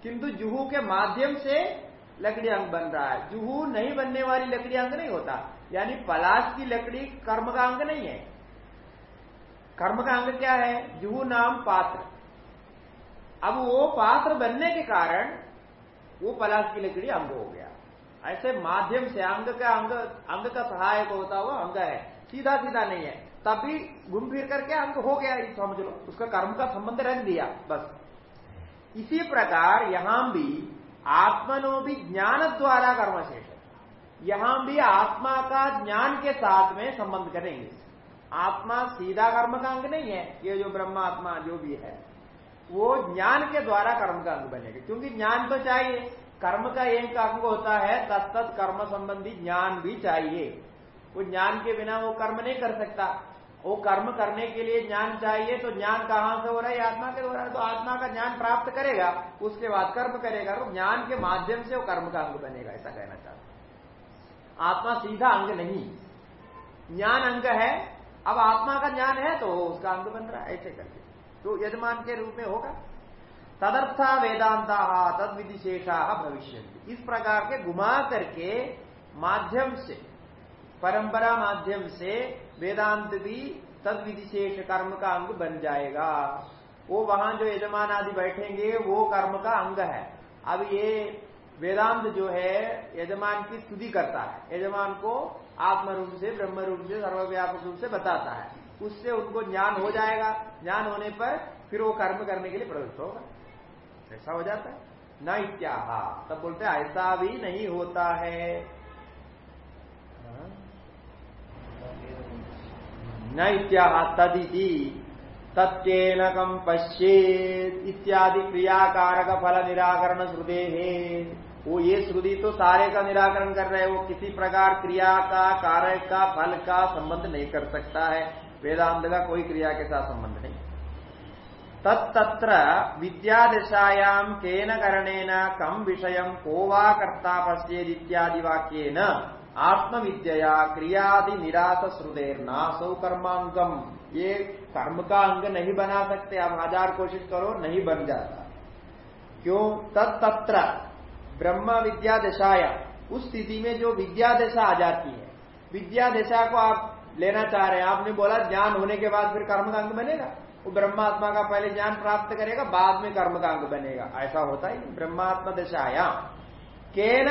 किंतु जुहू के माध्यम से लकड़ी अंग बन रहा है। जुहू नहीं बनने वाली लकड़ी अंग नहीं होता। यानी पलाश की लकड़ी कर्म का अंग नहीं है। कर्म का अंग क्या है? जुहू नाम पात्र। अब वो पात्र बनने के कारण वो पलाश की लकड़ी अंग हो गया ऐसे माध्यम से अंग का अंग अंग का सहायक होता हुआ अंग है। सीधा सीधा नहीं है। तभी घूम फिर करके अंग हो गया समझ लो। उसका कर्म का संबंध रख दिया, बस। इसी प्रकार यहाँ भी आत्मनो भी ज्ञान द्वारा कर्म शेष यहाँ भी आत्मा का ज्ञान के साथ में संबंध करेंगे। आत्मा सीधा कर्म का अंग नहीं है, ये जो ब्रह्म आत्मा जो भी है, वो ज्ञान के द्वारा कर्म का अंग बनेगा। क्योंकि ज्ञान तो चाहिए। कर्म का एक अंग होता है तत्त कर्म संबंधी ज्ञान भी चाहिए। वो ज्ञान के बिना वो कर्म नहीं कर सकता। वो कर्म करने के लिए ज्ञान चाहिए तो ज्ञान कहाँ से हो रहा है? आत्मा के द्वारा तो आत्मा का ज्ञान प्राप्त करेगा, उसके बाद कर्म करेगा। तो ज्ञान के माध्यम से वो कर्म का अंग बनेगा, ऐसा कहना चाहता आत्मा सीधा अंग नहीं। ज्ञान अंग है। अब आत्मा का ज्ञान है तो उसका अंग बन रहा है, ऐसे करके। तो यजमान के रूप में होगा। तदर्था वेदांता तद विधिशेषा भविष्य इस प्रकार के घुमा करके माध्यम से, परंपरा माध्यम से वेदांत भी तद विधिशेष कर्म का अंग बन जाएगा। वो वहाँ जो यजमान आदि बैठेंगे, वो कर्म का अंग है। अब ये वेदांत जो है, यजमान की स्तुति करता है। यजमान को आत्म रूप से ब्रह्म रूप से, सर्वव्यापक रूप से बताता है। उससे उनको ज्ञान हो जाएगा। ज्ञान होने पर फिर वो कर्म करने के लिए प्रवृत्त होगा। ऐसा हो जाता है। न इत्या तब बोलते हैं, ऐसा भी नहीं होता है। न इत्या तदिति तत्न कम पश्चेत इत्यादि क्रियाकारक फल निराकरण श्रुदे है। वो ये श्रुति तो सारे का निराकरण कर रहे हैं। वो किसी प्रकार क्रिया का कारक का, फल का संबंध नहीं कर सकता है। वेदांत का कोई क्रिया के साथ संबंध नहीं। तत्र विद्यादशायाम केन करणेन कम विषय को वा कर्ता पश्चेद इत्यादि वाक्यन आत्मविद्या क्रियादि निराश श्रुदेर नासौ कर्मांगम ये कर्म का अंग नहीं बना सकते, आप हज़ार कोशिश करो, नहीं बन जाता। क्यों? तत्र ब्रह्म विद्या दशाया उस स्थिति में जो विद्या दशा आ जाती है विद्या दशा को आप लेना चाह रहे हैं, आपने बोला ज्ञान होने के बाद फिर कर्म का अंग बनेगा। वो ब्रह्मात्मा का पहले ज्ञान प्राप्त करेगा, बाद में कर्म का अंग बनेगा। ऐसा होता ही ब्रह्मात्मा दशाया।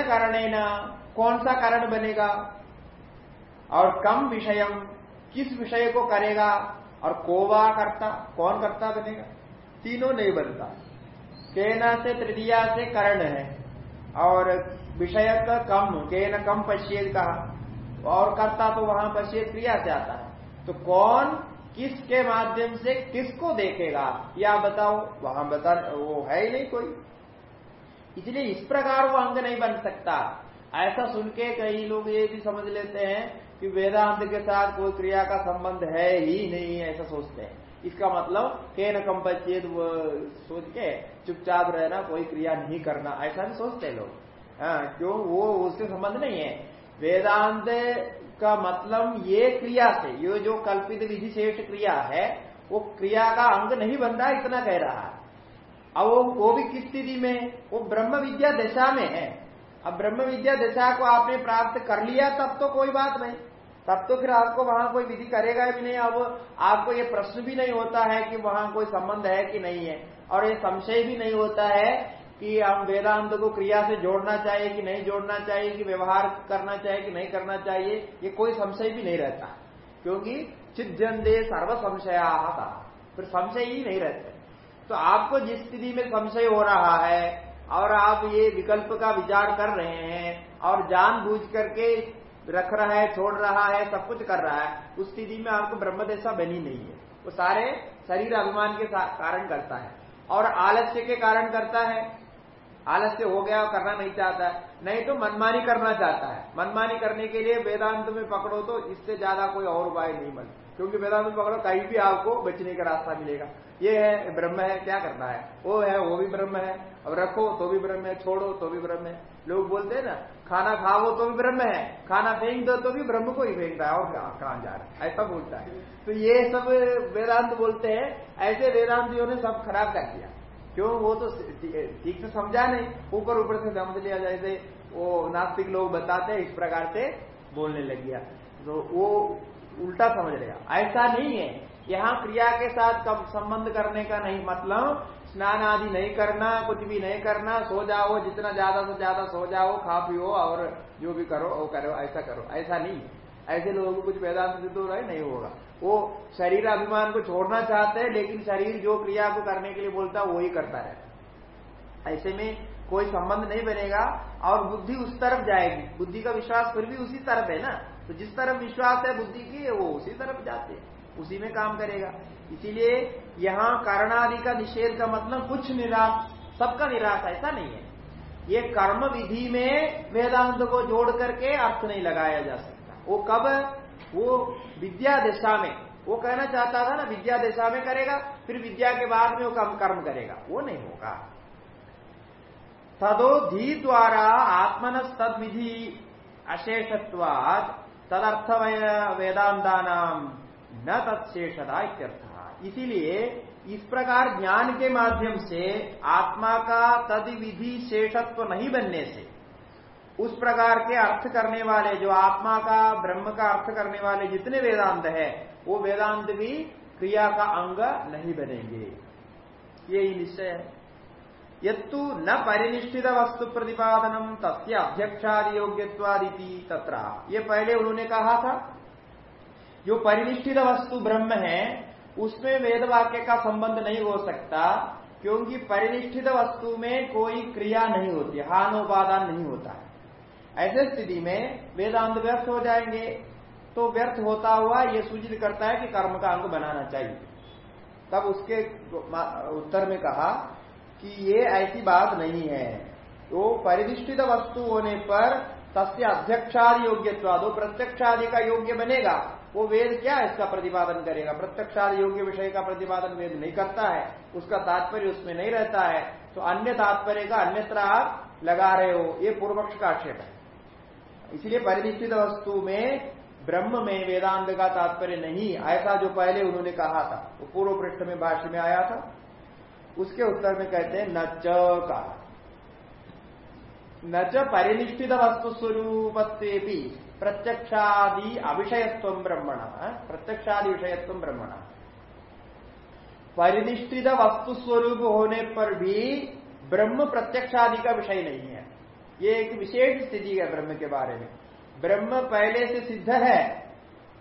करणे न कौन सा कारण बनेगा? और कम विषय किस विषय को करेगा? और कोवा करता? कौन करता बनेगा? तीनों नहीं बनता। केना से तृतीया से करण है। और विषय का कम, केन कम पश्चेद कहा। और करता तो वहाँ पश्चेद क्रिया से आता है। तो कौन किसके माध्यम से किसको देखेगा? या बताओ, वहाँ बता, वो है ही नहीं कोई। इसलिए इस प्रकार वो अंग नहीं बन सकता। ऐसा सुन के कई लोग ये भी समझ लेते हैं कि वेदांत के साथ कोई क्रिया का संबंध है ही नहीं, ऐसा सोचते हैं। इसका मतलब के न कम सोच के चुपचाप रहना, कोई क्रिया नहीं करना, ऐसा भी सोचते लोग। हाँ क्यों? वो उसके संबंध नहीं है। वेदांत का मतलब ये क्रिया से, ये जो कल्पित विधि शेष क्रिया है, वो क्रिया का अंग नहीं बन रहा इतना कह रहा है। अब वो वो भी किस स्थिति में? वो ब्रह्म विद्या दशा में है। अब ब्रह्म विद्या दशा को आपने प्राप्त कर लिया, तब तो कोई बात नहीं। तब तो फिर आपको वहाँ कोई विधि करेगा भी नहीं। अब आपको ये प्रश्न भी नहीं होता है कि वहाँ कोई संबंध है कि नहीं है। और ये संशय भी नहीं होता है कि हम वेदांत को क्रिया से जोड़ना चाहिए कि नहीं जोड़ना चाहिए, कि व्यवहार करना चाहिए कि नहीं करना चाहिए, ये कोई संशय भी नहीं रहता। क्योंकि चिज्जंदे सर्व संशया था। फिर संशय ही नहीं रहते। तो आपको जिस स्थिति में संशय हो रहा है, और आप ये विकल्प का विचार कर रहे हैं, और जानबूझ करके रख रहा है, छोड़ रहा है, सब कुछ कर रहा है, उस स्थिति में आपको ब्रह्मदेशा बनी नहीं है। वो सारे शरीर अभिमान के कारण करता है। और आलस्य के कारण करता है। आलस्य हो गया और करना नहीं चाहता है। नहीं तो मनमानी करना चाहता है। मनमानी करने के लिए वेदांत में पकड़ो तो इससे ज़्यादा कोई और उपाय नहीं बन क्योंकि वेदांत में पकड़ो, कहीं भी आपको बचने का रास्ता मिलेगा। ये है, ब्रह्म है, क्या करना है? वो है, वो भी ब्रह्म है। अब रखो तो भी ब्रह्म है, छोड़ो तो भी ब्रह्म है। लोग बोलते हैं ना, खाना खाओ तो भी ब्रह्म है। खाना फेंक दो तो भी ब्रह्म को ही फेंकता है। और कहाँ जा रहा है। ऐसा बोलता है। तो ये सब वेदांत बोलते हैं। ऐसे वेदांतियों ने सब खराब कर दिया। क्यों? वो तो ठीक से समझा नहीं। ऊपर ऊपर से समझ लिया, जैसे वो नास्तिक लोग बताते इस प्रकार से बोलने लग गया। तो वो उल्टा समझ लेगा ऐसा नहीं है यहाँ क्रिया के साथ कब संबंध करने का नहीं मतलब स्नान आदि नहीं करना, कुछ भी नहीं करना, सो जाओ, जितना ज़्यादा से ज़्यादा सो जाओ, खा पियो और जो भी करो, वो करो, ऐसा करो। ऐसा नहीं। ऐसे लोगों को कुछ वेदांत रहा है नहीं होगा। वो शरीर अभिमान को छोड़ना चाहते हैं, लेकिन शरीर जो क्रिया को करने के लिए बोलता है, वही करता है। ऐसे में कोई संबंध नहीं बनेगा और बुद्धि उस तरफ़ जाएगी। बुद्धि का विश्वास फिर भी उसी तरफ़ है ना? तो जिस तरफ़ विश्वास है बुद्धि की, वो उसी तरफ़ जाते हैं। उसी में काम करेगा। इसीलिए यहाँ कारणादि का निषेध का मतलब कुछ निराश, सबका निराश ऐसा नहीं है। ये कर्म विधि में वेदांत को जोड़ करके अर्थ नहीं लगाया जा सकता। वो कब वो विद्या दिशा में, वो कहना चाहता था ना, विद्या दिशा में करेगा, फिर विद्या के बाद में वो कम कर्म करेगा। वो नहीं होगा। तदो धी द्वारा आत्मन तद विधि अशेषत्वाद तदर्थ वेदांता नाम न तत्शेषता इत्यर्थ। इसीलिए इस प्रकार ज्ञान के माध्यम से आत्मा का तद विधि शेषत्व नहीं बनने से उस प्रकार के अर्थ करने वाले, जो आत्मा का, ब्रह्म का अर्थ करने वाले जितने वेदांत है, वो वेदांत भी क्रिया का अंग नहीं बनेंगे। यही निश्चय है। यत्तु न परिनिष्ठित वस्तु प्रतिपादनम, तस्य अध्यक्षादि योग्यवादी तथा ये पहले उन्होंने कहा था, जो परिनिष्ठित वस्तु ब्रह्म है, उसमें वेद वाक्य का संबंध नहीं हो सकता, क्योंकि परिनिष्ठित वस्तु में कोई क्रिया नहीं होती, हानोपादान नहीं होता है। ऐसे स्थिति में वेदांत व्यर्थ हो जाएँगे। तो व्यर्थ होता हुआ यह सूचित करता है कि कर्म का अंग बनाना चाहिए। तब उसके उत्तर में कहा कि ये ऐसी बात नहीं है। तो परिनिष्ठित वस्तु होने पर तस्य अध्यक्षादि योग्यत्वा, दो प्रत्यक्षादि का योग्य बनेगा। वो वेद क्या इसका प्रतिपादन करेगा। प्रत्यक्षादि योग्य विषय का प्रतिपादन वेद नहीं करता है। उसका तात्पर्य उसमें नहीं रहता है। तो अन्य तात्पर्य का अन्यत्र आप लगा रहे हो। ये पूर्व पक्ष का आक्षेप है। इसलिए परिनिश्चित वस्तु में ब्रह्म में वेदांत का तात्पर्य नहीं, ऐसा जो पहले उन्होंने कहा था, वो पूर्व पृष्ठ में भाष्य में आया था, उसके उत्तर में कहते हैं न च का। न च परिनिष्ठित वस्तु स्वरूप प्रत्यक्षादि अविषयत्व ब्रह्मण प्रत्यक्षादि विषयत्व ब्रह्मण। परिनिष्ठित वस्तु स्वरूप होने पर भी ब्रह्म प्रत्यक्षादि का विषय नहीं है। ये एक विशेष स्थिति है ब्रह्म के बारे में। ब्रह्म पहले से सिद्ध है।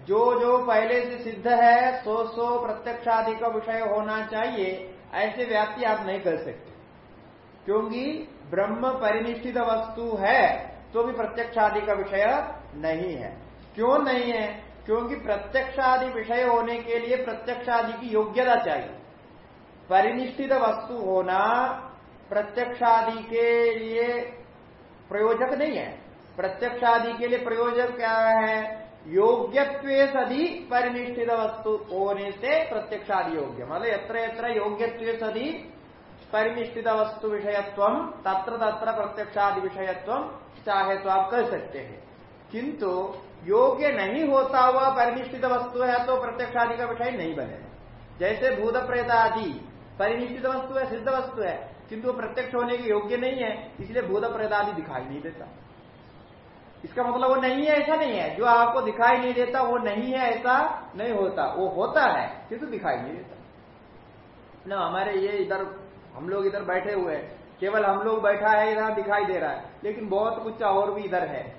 जो जो पहले से सिद्ध है सो सो प्रत्यक्षादि का विषय होना चाहिए, ऐसे व्याप्ति आप नहीं कर सकते। क्योंकि ब्रह्म परिनिष्ठित वस्तु है तो भी प्रत्यक्षादि का विषय नहीं है। क्यों नहीं है? क्योंकि प्रत्यक्षादि विषय होने के लिए प्रत्यक्षादि की योग्यता चाहिए। परिनिष्ठित वस्तु होना प्रत्यक्षादि के लिए प्रयोजक नहीं है। प्रत्यक्षादि के लिए प्रयोजक क्या है? योग्यत्व सदी परिनिष्ठित वस्तु। होने से प्रत्यक्षादि योग्य मतलब यत्र यत्र योग्यत्व सदी परिनिष्ठित वस्तु विषयत्व, तत्र तत्र प्रत्यक्षादि विषयत्व चाहे तो आप कर सकते हैं। किंतु योग्य नहीं होता हुआ परिनिष्ठित वस्तु है तो प्रत्यक्षादि का विषय नहीं बनेगा। जैसे भूत प्रेत आदि परिनिष्ठित वस्तु है, सिद्ध वस्तु है किंतु प्रत्यक्ष होने के योग्य नहीं है, इसलिए भूत प्रेत दिखाई नहीं देता। इसका मतलब वो नहीं है, ऐसा नहीं है। जो आपको दिखाई नहीं देता, वो नहीं है, ऐसा नहीं होता। वो होता है, किंतु दिखाई नहीं देता। ना, हमारे ये इधर, हम लोग इधर बैठे हुए हैं। केवल हम लोग बैठा है, इधर दिखाई दे रहा है। लेकिन बहुत कुछ और भी इधर है।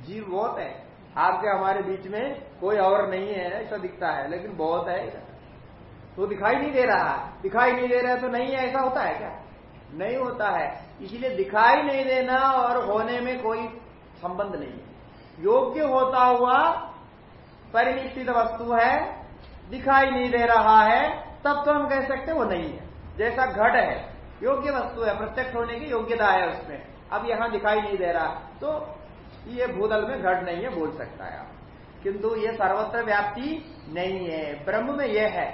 जीव बहुत है। आपके, हमारे बीच में कोई और नहीं है, ऐसा दिखता है। लेकिन बहुत है इधर। तो दिखाई नहीं दे रहा। दिखाई नहीं दे रहा है तो नहीं है, ऐसा होता है क्या? नहीं होता है। इसलिए दिखाई नहीं देना और होने में कोई संबंध नहीं है। योग्य होता हुआ परिनिश्चित वस्तु है, दिखाई नहीं दे रहा है, तब तो हम कह सकते वो नहीं है। जैसा घट है, योग्य वस्तु है, प्रत्यक्ष होने की योग्यता है उसमें। अब यहाँ दिखाई नहीं दे रहा तो ये भूदल में घट नहीं है बोल सकता है किंतु ये सर्वत्र व्याप्ति नहीं है। ब्रह्म में यह है।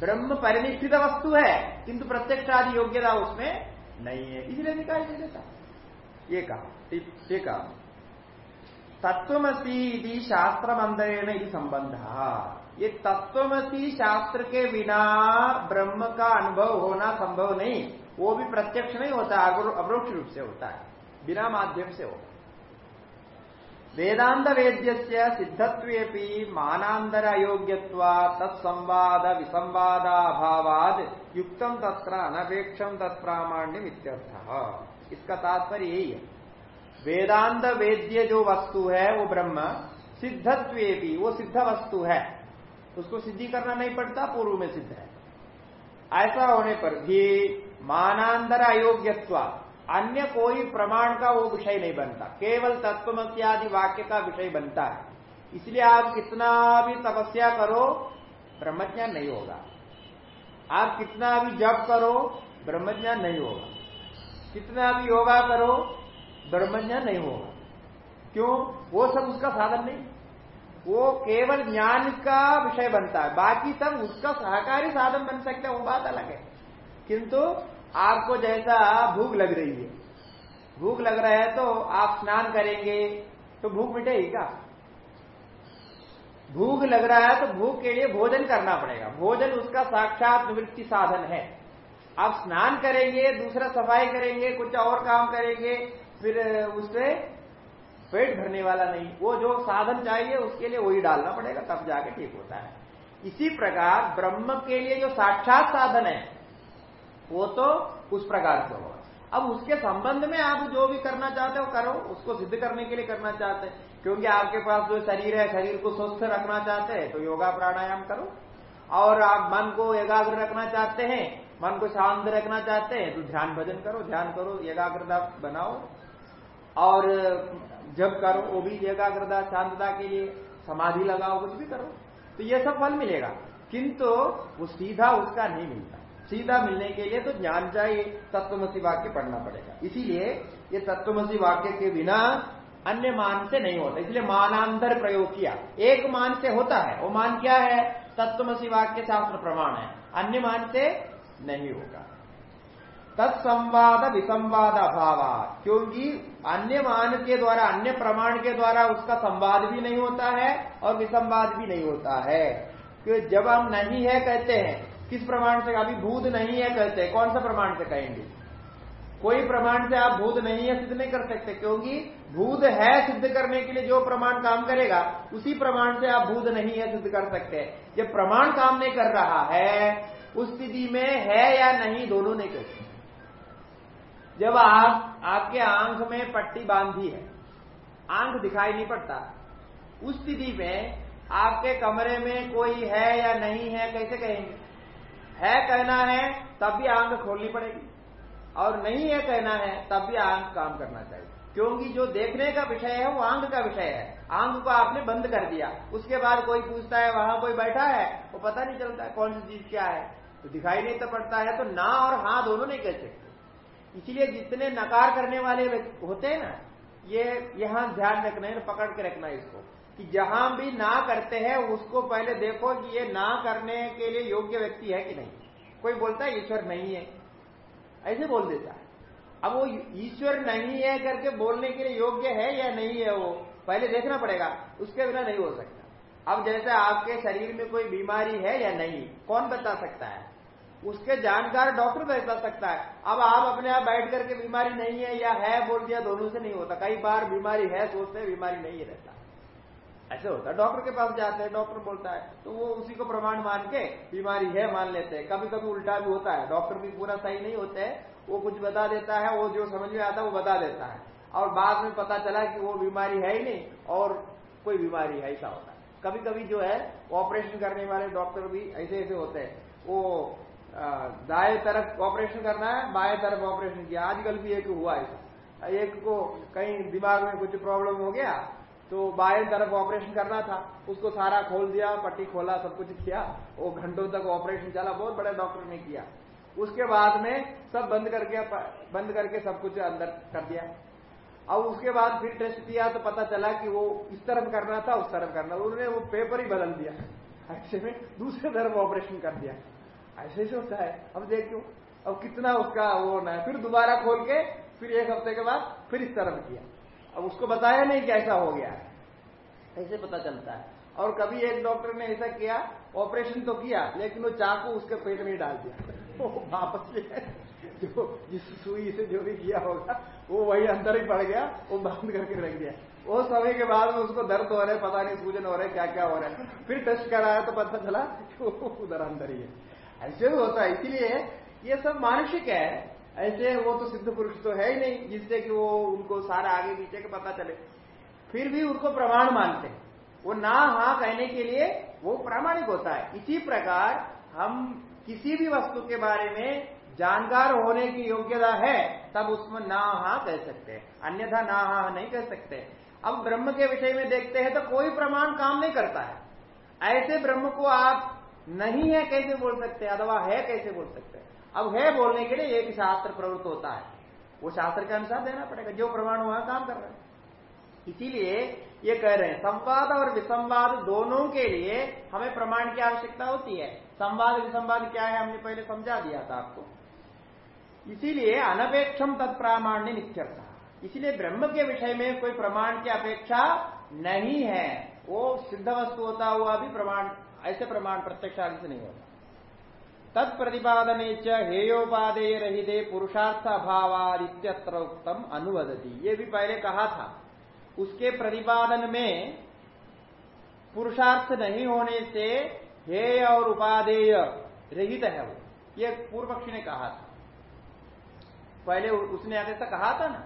ब्रह्म परिनिष्ठित वस्तु है, किंतु प्रत्यक्ष आदि योग्यता उसमें नहीं है। इसलिए दिखाई नहीं देता। ये कहा कहा। तत्वमसी शास्त्र मंत्रेण संबंध ये तत्वमसी शास्त्र के बिना ब्रह्म का अनुभव होना संभव नहीं। वो भी प्रत्यक्ष नहीं होता अवरोक्ष रूप से होता है, बिना माध्यम से होगा वेदांत वेद्य सिद्धत्व मानांतर अयोग्यवा तत्संवाद विसंवादाभावाद युक्त तत्र अनपेक्षम तत्प्रामाण्यम इत्यर्थ इसका तात्पर्य यही है। वेदांत वेद्य जो वस्तु है, वो ब्रह्म सिद्धत्व वो सिद्ध वस्तु है। उसको सिद्धि करना नहीं पड़ता, पूर्व में सिद्ध है। ऐसा होने पर भी मानांतर अयोग्यत्वा अन्य कोई प्रमाण का वो विषय नहीं बनता। केवल तत्वमसी आदि वाक्य का विषय बनता है। इसलिए आप कितना भी तपस्या करो, ब्रह्मज्ञान नहीं होगा। आप कितना भी जप करो, ब्रह्मज्ञान नहीं होगा। कितना भी योगा करो, ब्रह्मज्ञान नहीं होगा। क्यों? वो सब उसका साधन नहीं। वो केवल ज्ञान का विषय बनता है। बाकी सब उसका सहकारी साधन बन सकता है, वो बात अलग है। किंतु आपको जैसा भूख लग रही है। भूख लग रहा है तो आप स्नान करेंगे तो भूख मिटेगी क्या? भूख लग रहा है तो भूख के लिए भोजन करना पड़ेगा। भोजन उसका साक्षात निवृत्ति साधन है। आप स्नान करेंगे, दूसरा सफ़ाई करेंगे, कुछ और काम करेंगे, फिर उससे पेट भरने वाला नहीं। वो जो साधन चाहिए, उसके लिए वही डालना पड़ेगा, तब जाके ठीक होता है। इसी प्रकार ब्रह्म के लिए जो साक्षात साधन है वो तो उस प्रकार से होगा। अब उसके संबंध में आप जो भी करना चाहते हो करो, उसको सिद्ध करने के लिए करना चाहते हैं। क्योंकि आपके पास जो शरीर है, शरीर को स्वस्थ रखना चाहते हैं तो योगा प्राणायाम करो। और आप मन को एकाग्र रखना चाहते हैं, मन को शांत रखना चाहते हैं तो ध्यान भजन करो, ध्यान करो, एकाग्रता बनाओ। और जब करो, वो भी एकाग्रता, शांतता के लिए समाधि लगाओ, कुछ भी करो तो ये सब फल मिलेगा। किंतु वो सीधा उसका नहीं मिलता। सीधा मिलने के लिए तो ज्ञान चाहिए तत्वमसी वाक्य पढ़ना पड़ेगा। इसीलिए ये तत्वमसी वाक्य के बिना अन्य मान से नहीं होता। इसलिए मानांतर प्रयोग किया। एक मान से होता है, वो मान क्या है? तत्वमसी वाक्य शास्त्र प्रमाण है। अन्य मान से नहीं होगा। तत्संवाद विसंवाद अभाव क्योंकि अन्य मान के द्वारा, अन्य प्रमाण के द्वारा उसका संवाद भी नहीं होता है और विसंवाद भी नहीं होता है। कि जब हम नहीं है कहते हैं किस प्रमाण से? अभी भूत नहीं है कहते हैं। कौन सा प्रमाण से कहेंगे? कोई प्रमाण से आप भूत नहीं है, सिद्ध नहीं कर सकते, क्योंकि भूत है सिद्ध करने के लिए जो प्रमाण काम करेगा, उसी प्रमाण से आप भूत नहीं है, सिद्ध कर सकते जब प्रमाण काम नहीं कर रहा है, उस स्थिति में है या नहीं, दोनों नहीं कर सकते जब आप, आपके आँख में पट्टी बांधी है, आँख दिखाई नहीं पड़ता, उस स्थिति में आपके कमरे में कोई है या नहीं है, कैसे कहेंगे? है कहना है, तब भी आँख खोलनी पड़ेगी। और नहीं है कहना है, तब भी आँख काम करना चाहिए। क्योंकि जो देखने का विषय है, वो आँख का विषय है। आँख को आपने बंद कर दिया। उसके बाद कोई पूछता है, वहाँ कोई बैठा है, वो पता नहीं चलता कौन सी चीज़ क्या है। तो दिखाई नहीं तो पड़ता है तो ना और हाँ दोनों नहीं कह सकते। इसलिए जितने नकार करने वाले होते हैं ना, ये यहाँ ध्यान रखना है, पकड़ के रखना है इसको। कि जहाँ भी ना करते हैं, उसको पहले देखो कि ये ना करने के लिए योग्य व्यक्ति है कि नहीं। कोई बोलता है, ईश्वर नहीं है। ऐसे बोल देता है। अब वो ईश्वर नहीं है करके बोलने के लिए योग्य है या नहीं है वो, पहले देखना पड़ेगा। उसके बिना नहीं हो सकता। अब जैसे आपके शरीर में कोई बीमारी है या नहीं, कौन बता सकता है? उसके जानकार डॉक्टर बता सकता है। अब आप अपने आप बैठ करके बीमारी नहीं है या है बोल दिया, दोनों से नहीं होता। कई बार बीमारी है, सोचते बीमारी नहीं रहता। ऐसे होता है। डॉक्टर के पास जाते हैं, डॉक्टर बोलता है तो वो उसी को प्रमाण मान के बीमारी है मान लेते हैं। कभी कभी उल्टा भी होता है। डॉक्टर भी पूरा सही नहीं होते हैं। वो कुछ बता देता है, वो जो समझ में आता है, वो बता देता है। और बाद में पता चला कि वो बीमारी है ही नहीं, और कोई बीमारी है, ऐसा होता है। कभी कभी जो है, ऑपरेशन करने वाले डॉक्टर भी ऐसे ऐसे होते हैं। वो दाएँ तरफ़ ऑपरेशन करना है, बाएँ तरफ़ ऑपरेशन किया। आजकल भी एक हुआ ऐसा एक को कहीं दिमाग में कुछ प्रॉब्लम हो गया तो बाएँ तरफ़ ऑपरेशन करना था, उसको सारा खोल दिया, पट्टी खोला, सब कुछ किया, वो घंटों तक ऑपरेशन चला, बहुत बड़े डॉक्टर ने किया। उसके बाद में सब बंद करके बंद करके सब कुछ अंदर कर दिया। अब उसके बाद फिर टेस्ट किया तो पता चला कि वो इस तरफ़ करना था, उस तरफ़ करना उन्होंने वो पेपर ही बदल दिया। ऐसे में दूसरे तरफ़ ऑपरेशन कर दिया। ऐसे ही होता है। अब देखो अब कितना उसका वो होना है। फिर दोबारा खोल के, फिर एक हफ़्ते के बाद फिर इस तरफ़ किया। अब उसको बताया नहीं कि ऐसा हो गया। ऐसे पता चलता है। और कभी एक डॉक्टर ने ऐसा किया, ऑपरेशन तो किया, लेकिन वो चाकू उसके पेट में डाल दिया। वो वापस जो, जिस सुई से जो भी किया होगा, वो वही अंदर ही पड़ गया, वो बंद करके रख दिया। वो समय के बाद में उसको दर्द हो रहा है, पता नहीं सूजन हो रहा है क्या क्या हो रहा है। फिर टेस्ट कराया तो पता चला उधर अंदर ही है। ऐसे भी होता है। इसीलिए ये सब मानसिक है। ऐसे वो तो सिद्ध पुरुष तो है ही नहीं, जिससे कि वो उनको सारा आगे पीछे का पता चले। फिर भी उनको प्रमाण मानते हैं। वो ना हा कहने के लिए वो प्रामाणिक होता है। इसी प्रकार हम किसी भी वस्तु के बारे में जानकार होने की योग्यता है, तब उसमें ना हा कह सकते हैं। अन्यथा ना हा नहीं कह सकते अब ब्रह्म के विषय में देखते हैं तो कोई प्रमाण काम नहीं करता है। ऐसे ब्रह्म को आप नहीं है कैसे बोल सकते अथवा है कैसे बोल सकते अब है बोलने के लिए, एक शास्त्र प्रवृत्त होता है। वो शास्त्र के अनुसार देना पड़ेगा। जो प्रमाण वहाँ काम कर रहे हैं। इसीलिए ये कह रहे हैं, संवाद और विसंवाद दोनों के लिए हमें प्रमाण की आवश्यकता होती है। संवाद, विसंवाद क्या है, हमने पहले समझा दिया था आपको। इसीलिए अनपेक्षम तत्प्रामाण्य नित्यर्थ। इसीलिए ब्रह्म के विषय में कोई प्रमाण की अपेक्षा नहीं है। वो सिद्ध वस्तु होता हुआ भी प्रमाण, ऐसे प्रमाण प्रत्यक्ष से नहीं होता। तत्प्रतिपादने हेयोपादेय रहिते पुरुषार्थ अभावादित्यत्र उत्तम अनुवदती। ये भी पहले कहा था, उसके प्रतिपादन में पुरुषार्थ नहीं होने से हेय और उपादेय रहित है वो। ये पूर्व पक्षी ने कहा था। पहले उसने ऐसा कहा था ना,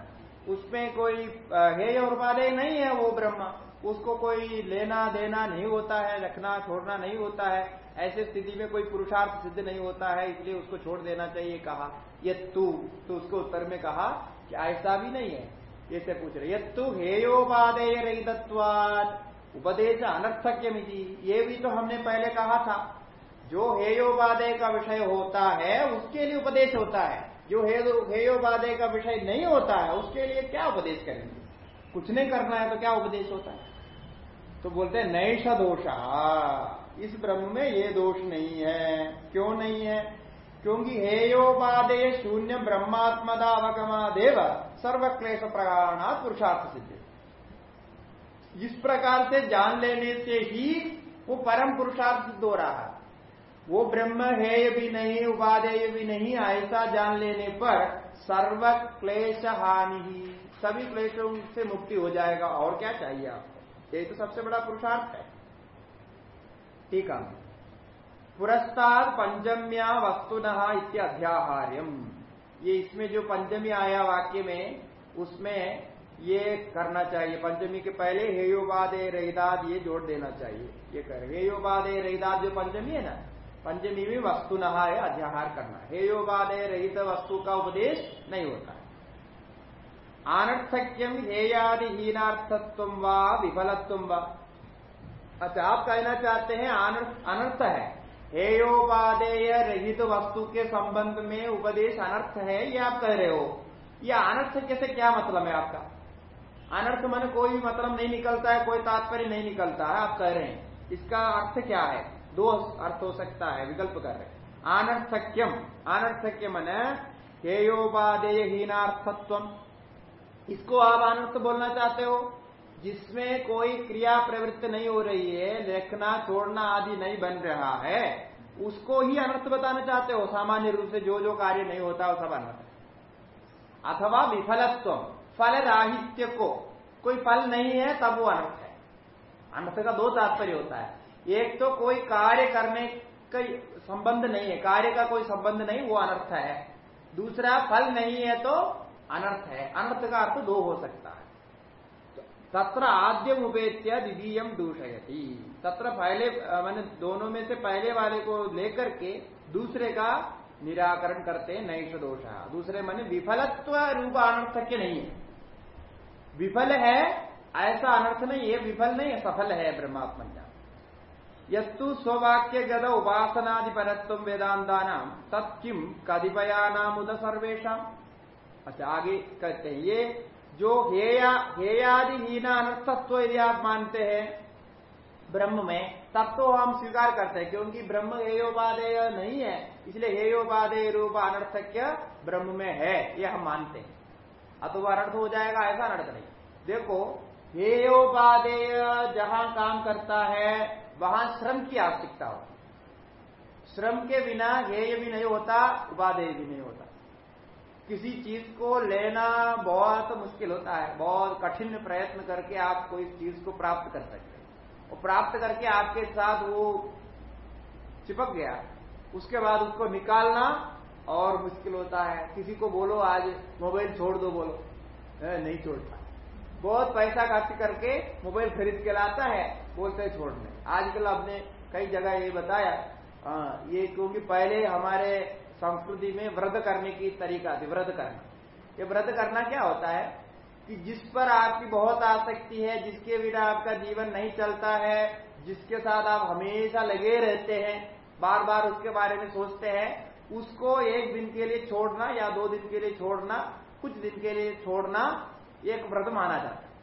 उसमें कोई हेय और उपादेय नहीं है वो ब्रह्म। उसको कोई लेना देना नहीं होता है, रखना छोड़ना नहीं होता है। ऐसे स्थिति में कोई पुरुषार्थ सिद्ध नहीं होता है, इसलिए उसको छोड़ देना चाहिए, कहा ये तू। तो उसको उत्तर में कहा कि ऐसा भी नहीं है। ऐसे पूछ रहे यत्तु हेयोपादेय रहितत्वाद उपदेश अनर्थक्य ये भी तो हमने पहले कहा था। जो हेयोपादेय का विषय होता है, उसके लिए उपदेश होता है। जो हेयोपादेय का विषय नहीं होता है, उसके लिए क्या उपदेश करेंगे? कुछ नहीं करना है तो क्या उपदेश होता है? तो बोलते हैं नैश दोषा। इस ब्रह्म में ये दोष नहीं है। क्यों नहीं है? क्योंकि हेयोपादेय शून्य ब्रह्मात्मदा अवगमादेव सर्व क्लेश पुरुषार्थ सिद्धि इस प्रकार से जान लेने से ही वो परम पुरुषार्थ सिद्ध हो रहा है। वो ब्रह्म हेय भी नहीं, उपादेय भी नहीं, ऐसा जान लेने पर सर्व क्लेश हानि ही, सभी क्लेशों से मुक्ति हो जाएगा। और क्या चाहिए आपको? ये तो सबसे बड़ा पुरुषार्थ है। ठीक है पुरस्ताद पंचम्या वस्तुन इत्याध्याहार्यम ये इसमें जो पंचमी आया वाक्य में, उसमें ये करना चाहिए। पंचमी के पहले हेयोबादे रहिदाद ये जोड़ देना चाहिए। ये कर, हेयोबादे रहिदाद जो पंचमी है ना, पंचमी में वस्तु नहा है अध्याहार करना। हेयोबादे रहित वस्तु का उपदेश नहीं होता। है आनर्थक्यम हेयादि हीनार्थत्व व विफलत्व व अच्छा आप कहना चाहते हैं अनर्थ है। हेयोपादेय रहित वस्तु के संबंध में उपदेश अनर्थ है, ये आप कह रहे हो। यह अनर्थ कैसे, क्या मतलब है आपका? अनर्थ मन कोई मतलब नहीं निकलता है, कोई तात्पर्य नहीं निकलता है, आप कह रहे हैं। इसका अर्थ क्या है? दो अर्थ हो सकता है, विकल्प कर रहे अनर्थक्यम, अनर्थक्य मन हेयोपादेय हीनार्थत्व इसको आप अनर्थ बोलना चाहते हो? जिसमें कोई क्रिया प्रवृत्त नहीं हो रही है, लेखना छोड़ना आदि नहीं बन रहा है, उसको ही अनर्थ बताना चाहते हो। सामान्य रूप से जो जो कार्य नहीं होता, वो सब अनर्थ। अथवा विफलत्व फल राहित्य को कोई फल नहीं है, तब वो अनर्थ है। अनर्थ का दो तात्पर्य होता है। एक तो कोई कार्य करने का संबंध नहीं है, कार्य का कोई संबंध नहीं, वो अनर्थ है। दूसरा, फल नहीं है तो अनर्थ है। अनर्थ का अर्थ दो हो सकता है। तत्र आद्यम उपेत्य द्वितीयम दूषयती। तत्र पहले मैंने दोनों में से पहले वाले को लेकर के दूसरे का निराकरण करते हैं नैश दोष। दूसरे मैंने विफलत्व रूप अनर्थक्य नहीं है। विफल है, ऐसा अनर्थ नहीं है विफल नहीं है, सफल है ब्रह्मात्म ज्ञान यस्तु स्ववाक्य गद उपासनादि परत्व वेदांता नाम तत्किम कदिपयानाम उद सर्वेशा अच्छा आगे कहते हैं। ये जो हेया हेयादि हीना अनर्थत्व यदि आप मानते हैं, ब्रह्म में, तब तो हम स्वीकार करते हैं, क्योंकि ब्रह्म हेयोपादेय नहीं है, इसलिए हेयोपादेय रूप अनर्थक्य ब्रह्म में है यह हम मानते हैं। अथवा अनर्थ हो जाएगा, ऐसा अनर्थ नहीं। देखो हेयोपादेय जहाँ काम करता है, वहाँ श्रम की आवश्यकता होती श्रम के बिना हेय भी नहीं होता, उपादेय भी नहीं होता। किसी चीज़ को लेना बहुत मुश्किल होता है। बहुत कठिन प्रयत्न करके आप कोई चीज़ को प्राप्त कर सकते हैं। और प्राप्त करके आपके साथ वो चिपक गया। उसके बाद उसको निकालना और मुश्किल होता है। किसी को बोलो आज मोबाइल छोड़ दो बोलो। नहीं छोड़ता। बहुत पैसा खर्च करके मोबाइल खरीद के लाता है बोलते छोड़ने। आजकल आपने कई जगह ये बताया। आ, हाँ, ये क्योंकि पहले हमारे संस्कृति में व्रत करने की तरीका थी, व्रत करना। ये व्रत करना क्या होता है? कि जिस पर आपकी बहुत आसक्ति है, जिसके बिना आपका जीवन नहीं चलता है, जिसके साथ आप हमेशा लगे रहते हैं बार बार उसके बारे में सोचते हैं, उसको एक दिन के लिए छोड़ना या दो दिन के लिए छोड़ना, कुछ दिन के लिए छोड़ना, एक व्रत माना जाता है।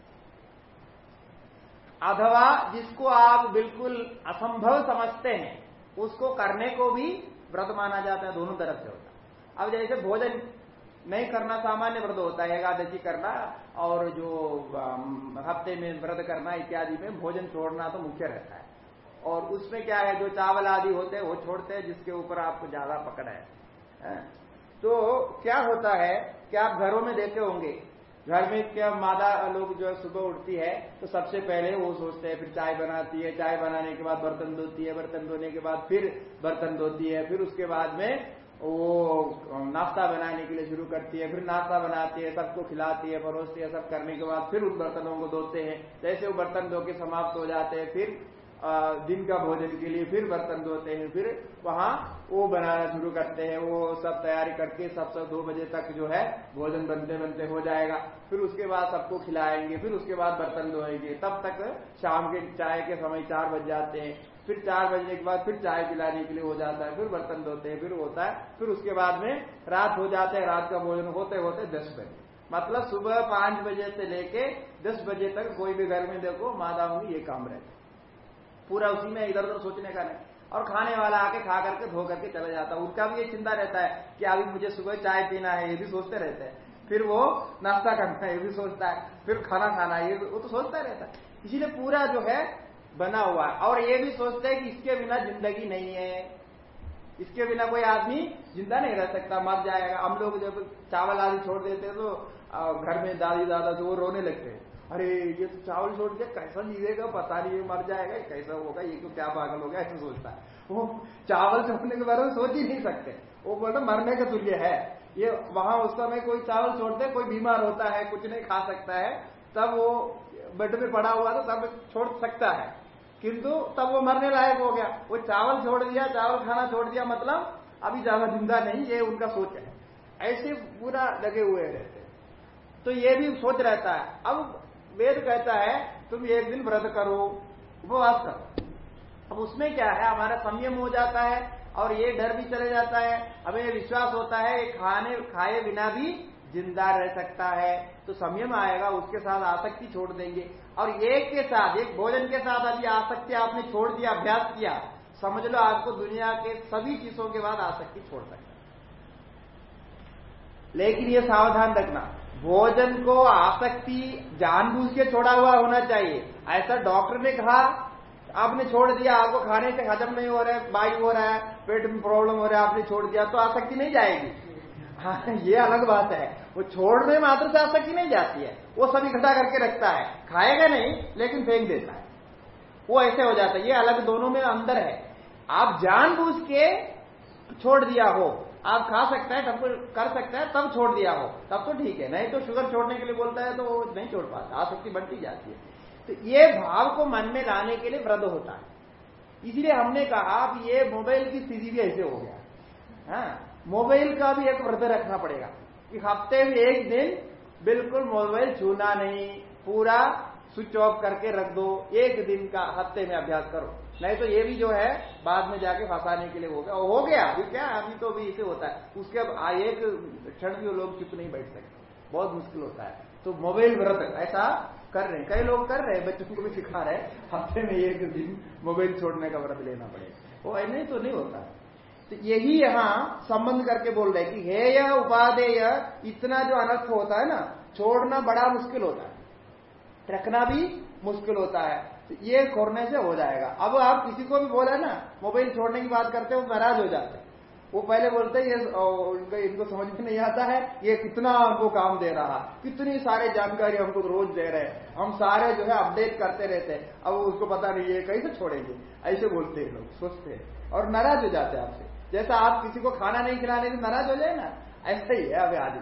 अथवा जिसको आप बिल्कुल असंभव समझते हैं, उसको करने को भी व्रत माना जाता है, दोनों तरफ़ से होता है। अब जैसे भोजन नहीं करना, सामान्य व्रत होता है, एकादशी करना और जो हफ़्ते में व्रत करना इत्यादि में भोजन छोड़ना तो मुख्य रहता है। और उसमें क्या है, जो चावल आदि होते हैं, वो छोड़ते हैं, जिसके ऊपर आपको ज़्यादा पकड़ है। तो क्या होता है कि आप घरों में देखे होंगे घर में क्या मादा लोग जो है सुबह उठती है तो सबसे पहले वो सोचते हैं, फिर चाय बनाती है। चाय बनाने के बाद बर्तन धोती है, बर्तन धोने के बाद फिर बर्तन धोती है। फिर उसके बाद में वो नाश्ता बनाने के लिए शुरू करती है, फिर नाश्ता बनाती है, सबको खिलाती है, परोसती है, सब करने के बाद फिर उन बर्तनों को धोते हैं। जैसे वो बर्तन धो के समाप्त हो जाते हैं, फिर दिन का भोजन के लिए फिर बर्तन धोते हैं, फिर वहाँ वो बनाना शुरू करते हैं, वो सब तैयारी करके सब सब दो बजे तक जो है भोजन बनते बनते हो जाएगा। फिर उसके बाद सबको खिलाएँगे, फिर उसके बाद बर्तन धोएँगे। तब तक शाम के चाय के समय चार बज जाते हैं। फिर चार बजने के बाद फिर चाय पिलाने के लिए हो जाता है, फिर बर्तन धोते हैं, फिर होता है। फिर उसके बाद में रात हो जाते हैं, रात का भोजन होते होते दस बजे। मतलब सुबह पाँच बजे से लेके दस बजे तक कोई भी घर में देखो माताओं की ये काम रहता है। पूरा उसी में इधर उधर सोचने का नहीं। और खाने वाला आके खा करके धो करके चला जाता है। उसका भी ये चिंता रहता है कि अभी मुझे सुबह चाय पीना है, ये भी सोचते रहते हैं। फिर वो नाश्ता करना है, ये भी सोचता है। फिर खाना खाना है, ये वो तो सोचता रहता है। इसीलिए पूरा जो है, बना हुआ है। और ये भी सोचते हैं कि इसके बिना ज़िंदगी नहीं है। इसके बिना कोई आदमी ज़िंदा नहीं रह सकता, मर जाएगा। हम लोग जब चावल आदि छोड़ देते तो घर में दादी दादा जो वो रोने लगते हैं। अरे, ये तो चावल छोड़ के कैसा जीवेगा? पता नहीं मर जाएगा कैसा होगा? ये तो क्या पागल होगा ऐसा सोचता है। वो चावल छोड़ने के बारे में सोच ही नहीं सकते। वो बोलते मरने का तुल्य है। ये वहाँ उस समय कोई चावल छोड़ते कोई बीमार होता है, कुछ नहीं खा सकता है, तब वो बेड में पड़ा हुआ तो तब छोड़ सकता है। किंतु तब वो मरने लायक हो गया। वो चावल छोड़ दिया, चावल खाना छोड़ दिया मतलब अभी ज़्यादा ज़िंदा नहीं, ये उनका सोच है। ऐसे पूरा लगे हुए रहते तो ये भी सोच रहता है। अब वेद कहता है, तुम एक दिन व्रत करो। उपवास करो। अब उसमें क्या है? हमारा संयम हो जाता है और ये डर भी चले जाता है। हमें विश्वास होता है खाने, खाए बिना भी ज़िंदा रह सकता है। तो संयम आएगा, उसके साथ आसक्ति छोड़ देंगे। और एक के साथ, एक भोजन के साथ अभी आसक्ति आपने छोड़ दिया, अभ्यास किया, समझ लो आपको दुनिया के सभी चीज़ों के बाद आसक्ति छोड़ सकता लेकिन ये सावधान रखना। भोजन को आसक्ति जानबूझ के छोड़ा हुआ होना चाहिए। ऐसा डॉक्टर ने कहा, आपने छोड़ दिया, आपको खाने से हजम नहीं हो रहा है वायु हो रहा है, पेट में प्रॉब्लम हो रहा है, आपने छोड़ दिया तो आसक्ति नहीं जाएगी। हाँ ये अलग बात है। वो छोड़ने मात्र से आसक्ति नहीं जाती है। वो सब इकट्ठा करके रखता है। खाएगा नहीं, लेकिन फेंक देता है। वो ऐसे हो जाता है। ये अलग दोनों में अंदर है। आप जानबूझ के छोड़ दिया हो आप खा सकते हैं तब कर सकते हैं, तब छोड़ दिया हो तब तो ठीक है, नहीं तो शुगर छोड़ने के लिए बोलता है तो वो नहीं छोड़ पाता आसक्ति बढ़ती जाती है। तो ये भाव को मन में लाने के लिए व्रत होता है। इसलिए हमने कहा, अब ये मोबाइल की स्थिति भी ऐसे हो गया। हाँ मोबाइल का भी एक व्रत रखना पड़ेगा कि हफ़्ते में एक दिन बिल्कुल मोबाइल छूना नहीं, पूरा स्विच ऑफ़ करके रख दो, एक दिन का हफ़्ते में अभ्यास करो। नहीं तो ये भी जो है, बाद में जाके फंसाने के लिए हो गया। हो गया, अभी क्या, अभी तो अभी इसे होता है। उसके अब एक क्षण भी लोग चुप नहीं बैठ सकते। बहुत मुश्किल होता है। तो मोबाइल व्रत, ऐसा कर रहे हैं। कई लोग कर रहे हैं, बच्चों को भी सिखा रहे हफ़्ते में एक दिन मोबाइल छोड़ने का व्रत लेना पड़ेगा। वो ऐसे तो नहीं होता। तो यही यहाँ संबंध करके बोल रहे कि हे यह उपादेय, इतना जो अनर्थ होता है ना, छोड़ना बड़ा मुश्किल होता है। रखना भी मुश्किल होता है। ये खोरने से हो जाएगा। अब आप किसी को भी बोला ना, मोबाइल छोड़ने की बात करते हो नाराज़ हो जाते हैं। वो पहले बोलते हैं, ये इनको इनको समझ में नहीं आता है, ये कितना हमको काम दे रहा। कितनी सारे जानकारी हमको रोज दे रहे हैं। हम सारे जो है अपडेट करते रहते हैं। अब उसको पता नहीं है कैसे छोड़ेंगे। ऐसे बोलते हैं लोग, सोचते हैं। और नाराज़ हो जाते हैं आपसे। जैसा आप किसी को खाना नहीं खिलाने से नाराज़ हो जाए ना, ऐसा ही है अभी आज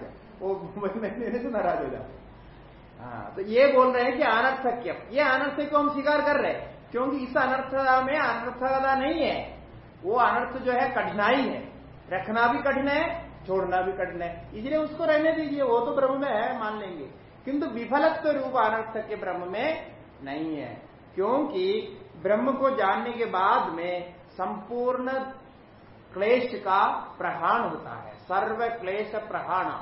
वो मोबाइल नहीं देने से नाराज़ हो जाते हाँ तो ये बोल रहे हैं कि अनर्थक्य ये अनर्थ को हम स्वीकार कर रहे हैं, क्योंकि इस अनर्थता में अनर्थता नहीं है। वो अनर्थ जो है, कठिनाई है। रखना भी कठिन है, छोड़ना भी कठिन है। इसलिए उसको रहने दीजिए, वो तो ब्रह्म में है, मान लेंगे। किंतु विफलत्व रूप अनर्थ के ब्रह्म में नहीं है, क्योंकि ब्रह्म को जानने के बाद में संपूर्ण क्लेश का प्रहाण होता है। सर्व क्लेश प्रहाण।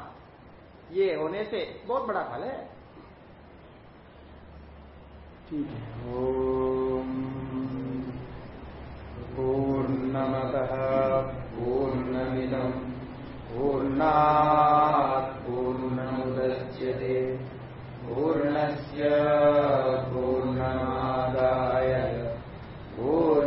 ये होने से बहुत बड़ा फल है। ठीक है ओम पूर्णमतः पूर्णमिदं पूर्णस्य पूर्णमादाय। पूर्ण